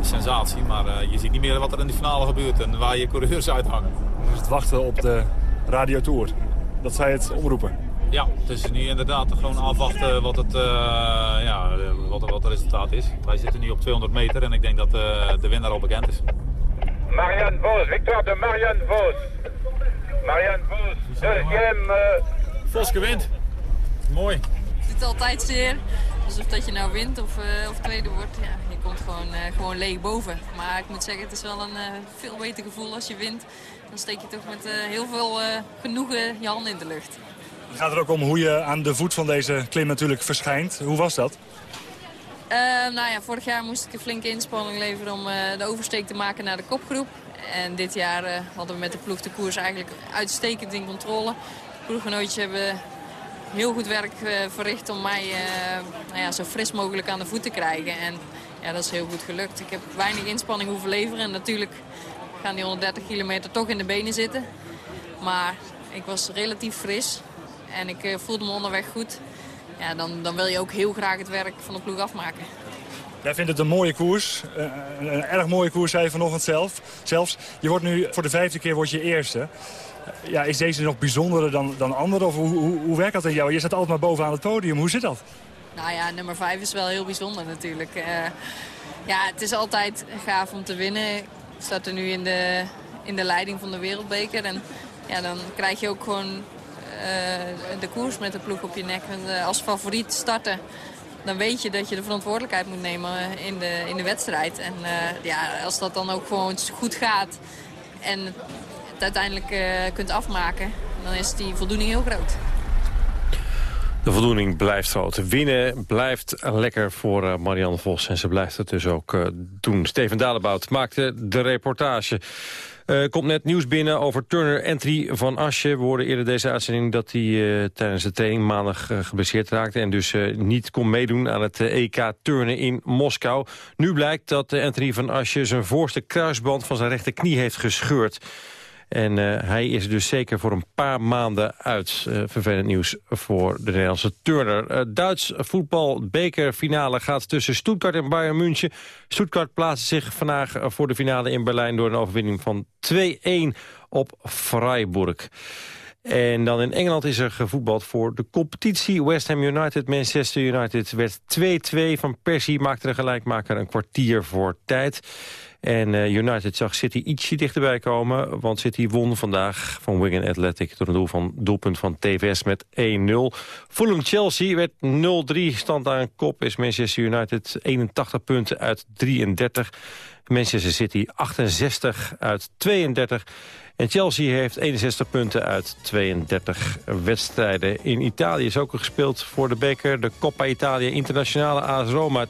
sensatie. Maar je ziet niet meer wat er in de finale gebeurt en waar je coureurs uithangen. Dus het wachten op de radiotour. Dat zij het omroepen. Ja, het is nu inderdaad gewoon afwachten wat het, ja, wat, wat het resultaat is. Wij zitten nu op 200 meter en ik denk dat de winnaar al bekend is. Marianne Vos, victoire de Marianne Vos. Marianne Vos, deuxième. Vos gewint. Mooi. Het is altijd zeer. Alsof dat je nou wint of, uh, of tweede wordt. Ja, je komt gewoon, uh, gewoon leeg boven. Maar ik moet zeggen, het is wel een uh, veel beter gevoel als je wint. Dan steek je toch met heel veel genoegen je handen in de lucht. Het gaat er ook om hoe je aan de voet van deze klim natuurlijk verschijnt. Hoe was dat? nou ja, vorig jaar moest ik een flinke inspanning leveren om de oversteek te maken naar de kopgroep. En dit jaar hadden we met de ploeg de koers eigenlijk uitstekend in controle. Ploeggenootjes hebben heel goed werk uh, verricht om mij nou ja, zo fris mogelijk aan de voet te krijgen. En ja, dat is heel goed gelukt. Ik heb weinig inspanning hoeven leveren. En natuurlijk gaan die 130 kilometer toch in de benen zitten. Maar ik was relatief fris en ik uh, voelde me onderweg goed. Ja, dan, dan wil je ook heel graag het werk van de ploeg afmaken. Jij vindt het een mooie koers. een, een erg mooie koers, zei je vanochtend zelf. zelfs. Je wordt nu voor de vijfde keer word je eerste. Ja, is deze nog bijzonderer dan, dan andere? Of hoe, hoe, hoe werkt dat in jou? Je staat altijd maar bovenaan het podium. Hoe zit dat? Nou ja, nummer 5 is wel heel bijzonder natuurlijk. Uh, ja, het is altijd gaaf om te winnen. Ik sta er nu in de, in de leiding van de wereldbeker. En ja, dan krijg je ook gewoon de koers met de ploeg op je nek. En, uh, als favoriet starten, dan weet je dat je de verantwoordelijkheid moet nemen in de, in de wedstrijd. En ja, als dat dan ook gewoon goed gaat en uiteindelijk uh, kunt afmaken, dan is die voldoening heel groot. De voldoening blijft groot. Winnen blijft lekker voor Marianne Vos. En ze blijft het dus ook doen. Steven Dalebout maakte de reportage. Uh, komt net nieuws binnen over Turner Entry van Asje. We hoorden eerder deze uitzending dat hij uh, tijdens de training maandag uh, geblesseerd raakte... en dus niet kon meedoen aan het EK turnen in Moskou. Nu blijkt dat Entry van Asje zijn voorste kruisband van zijn rechterknie heeft gescheurd. En uh, hij is dus zeker voor een paar maanden uit. Uh, vervelend nieuws voor de Nederlandse turner. Uh, Duits voetbal bekerfinale gaat tussen Stuttgart en Bayern München. Stuttgart plaatst zich vandaag voor de finale in Berlijn... door een overwinning van 2-1 op Freiburg. En dan in Engeland is er gevoetbald voor de competitie. West Ham United, Manchester United werd 2-2. Van Persie maakte de gelijkmaker een kwartier voor tijd. En uh, United zag City ietsje dichterbij komen. Want City won vandaag van Wigan Athletic... door een van, doelpunt van TVS met 1-0. Fulham-Chelsea werd 0-3. Stand aan kop is Manchester United 81 punten uit 33. Manchester City 68 uit 32. En Chelsea heeft 61 punten uit 32 wedstrijden. In Italië is ook gespeeld voor de beker. De Coppa Italia Internationale AS Roma 2-3.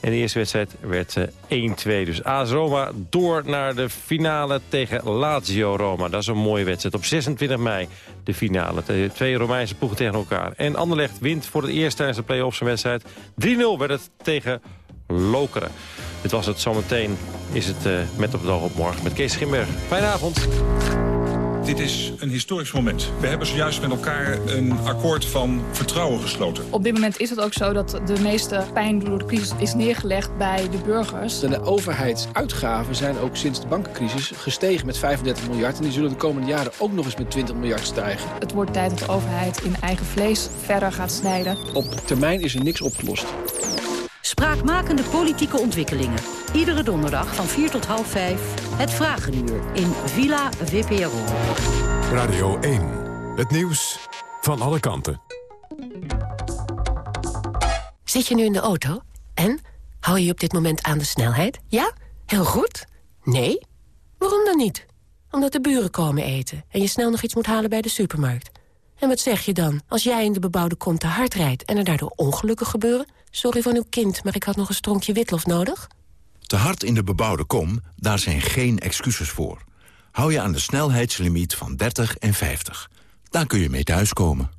En de eerste wedstrijd werd 1-2. Eh, dus AS Roma door naar de finale tegen Lazio Roma. Dat is een mooie wedstrijd. Op 26 mei de finale. De twee Romeinse ploegen tegen elkaar. En Anderlecht wint voor het eerst tijdens de play-offs wedstrijd. 3-0 werd het tegen Lokeren. Dit was het. Zometeen is het uh, met op de dag op morgen met Kees Schimmer. Fijne avond. Dit is een historisch moment. We hebben zojuist met elkaar een akkoord van vertrouwen gesloten. Op dit moment is het ook zo dat de meeste pijn door de crisis is neergelegd bij de burgers. De overheidsuitgaven zijn ook sinds de bankencrisis gestegen met 35 miljard. En die zullen de komende jaren ook nog eens met 20 miljard stijgen. Het wordt tijd dat de overheid in eigen vlees verder gaat snijden. Op termijn is er niks opgelost. Spraakmakende politieke ontwikkelingen. Iedere donderdag van 4 tot half 5. Het Vragenuur in Villa VPRO. Radio 1. Het nieuws van alle kanten. Zit je nu in de auto? En? Hou je op dit moment aan de snelheid? Ja? Heel goed? Nee? Waarom dan niet? Omdat de buren komen eten en je snel nog iets moet halen bij de supermarkt. En wat zeg je dan als jij in de bebouwde kom te hard rijdt... en er daardoor ongelukken gebeuren? Sorry van uw kind, maar ik had nog een stronkje witlof nodig. Te hard in de bebouwde kom, daar zijn geen excuses voor. Hou je aan de snelheidslimiet van 30 en 50. Daar kun je mee thuiskomen.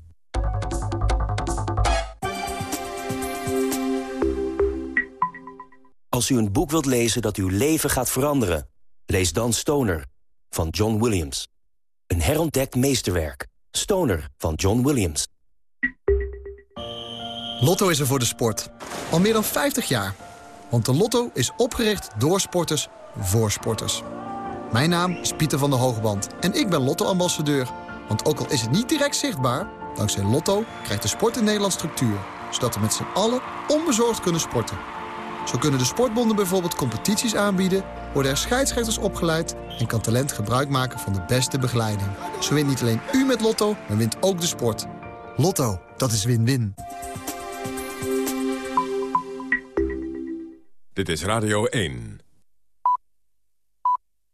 Als u een boek wilt lezen dat uw leven gaat veranderen... lees dan Stoner van John Williams. Een herontdekt meesterwerk. Stoner van John Williams. Lotto is er voor de sport. Al meer dan 50 jaar. Want de Lotto is opgericht door sporters voor sporters. Mijn naam is Pieter van der Hoogband en ik ben Lotto-ambassadeur. Want ook al is het niet direct zichtbaar... dankzij Lotto krijgt de sport in Nederland structuur. Zodat we met z'n allen onbezorgd kunnen sporten. Zo kunnen de sportbonden bijvoorbeeld competities aanbieden... worden er scheidsrechters opgeleid... en kan talent gebruik maken van de beste begeleiding. Zo wint niet alleen u met Lotto, maar wint ook de sport. Lotto, dat is win-win. Dit is Radio 1.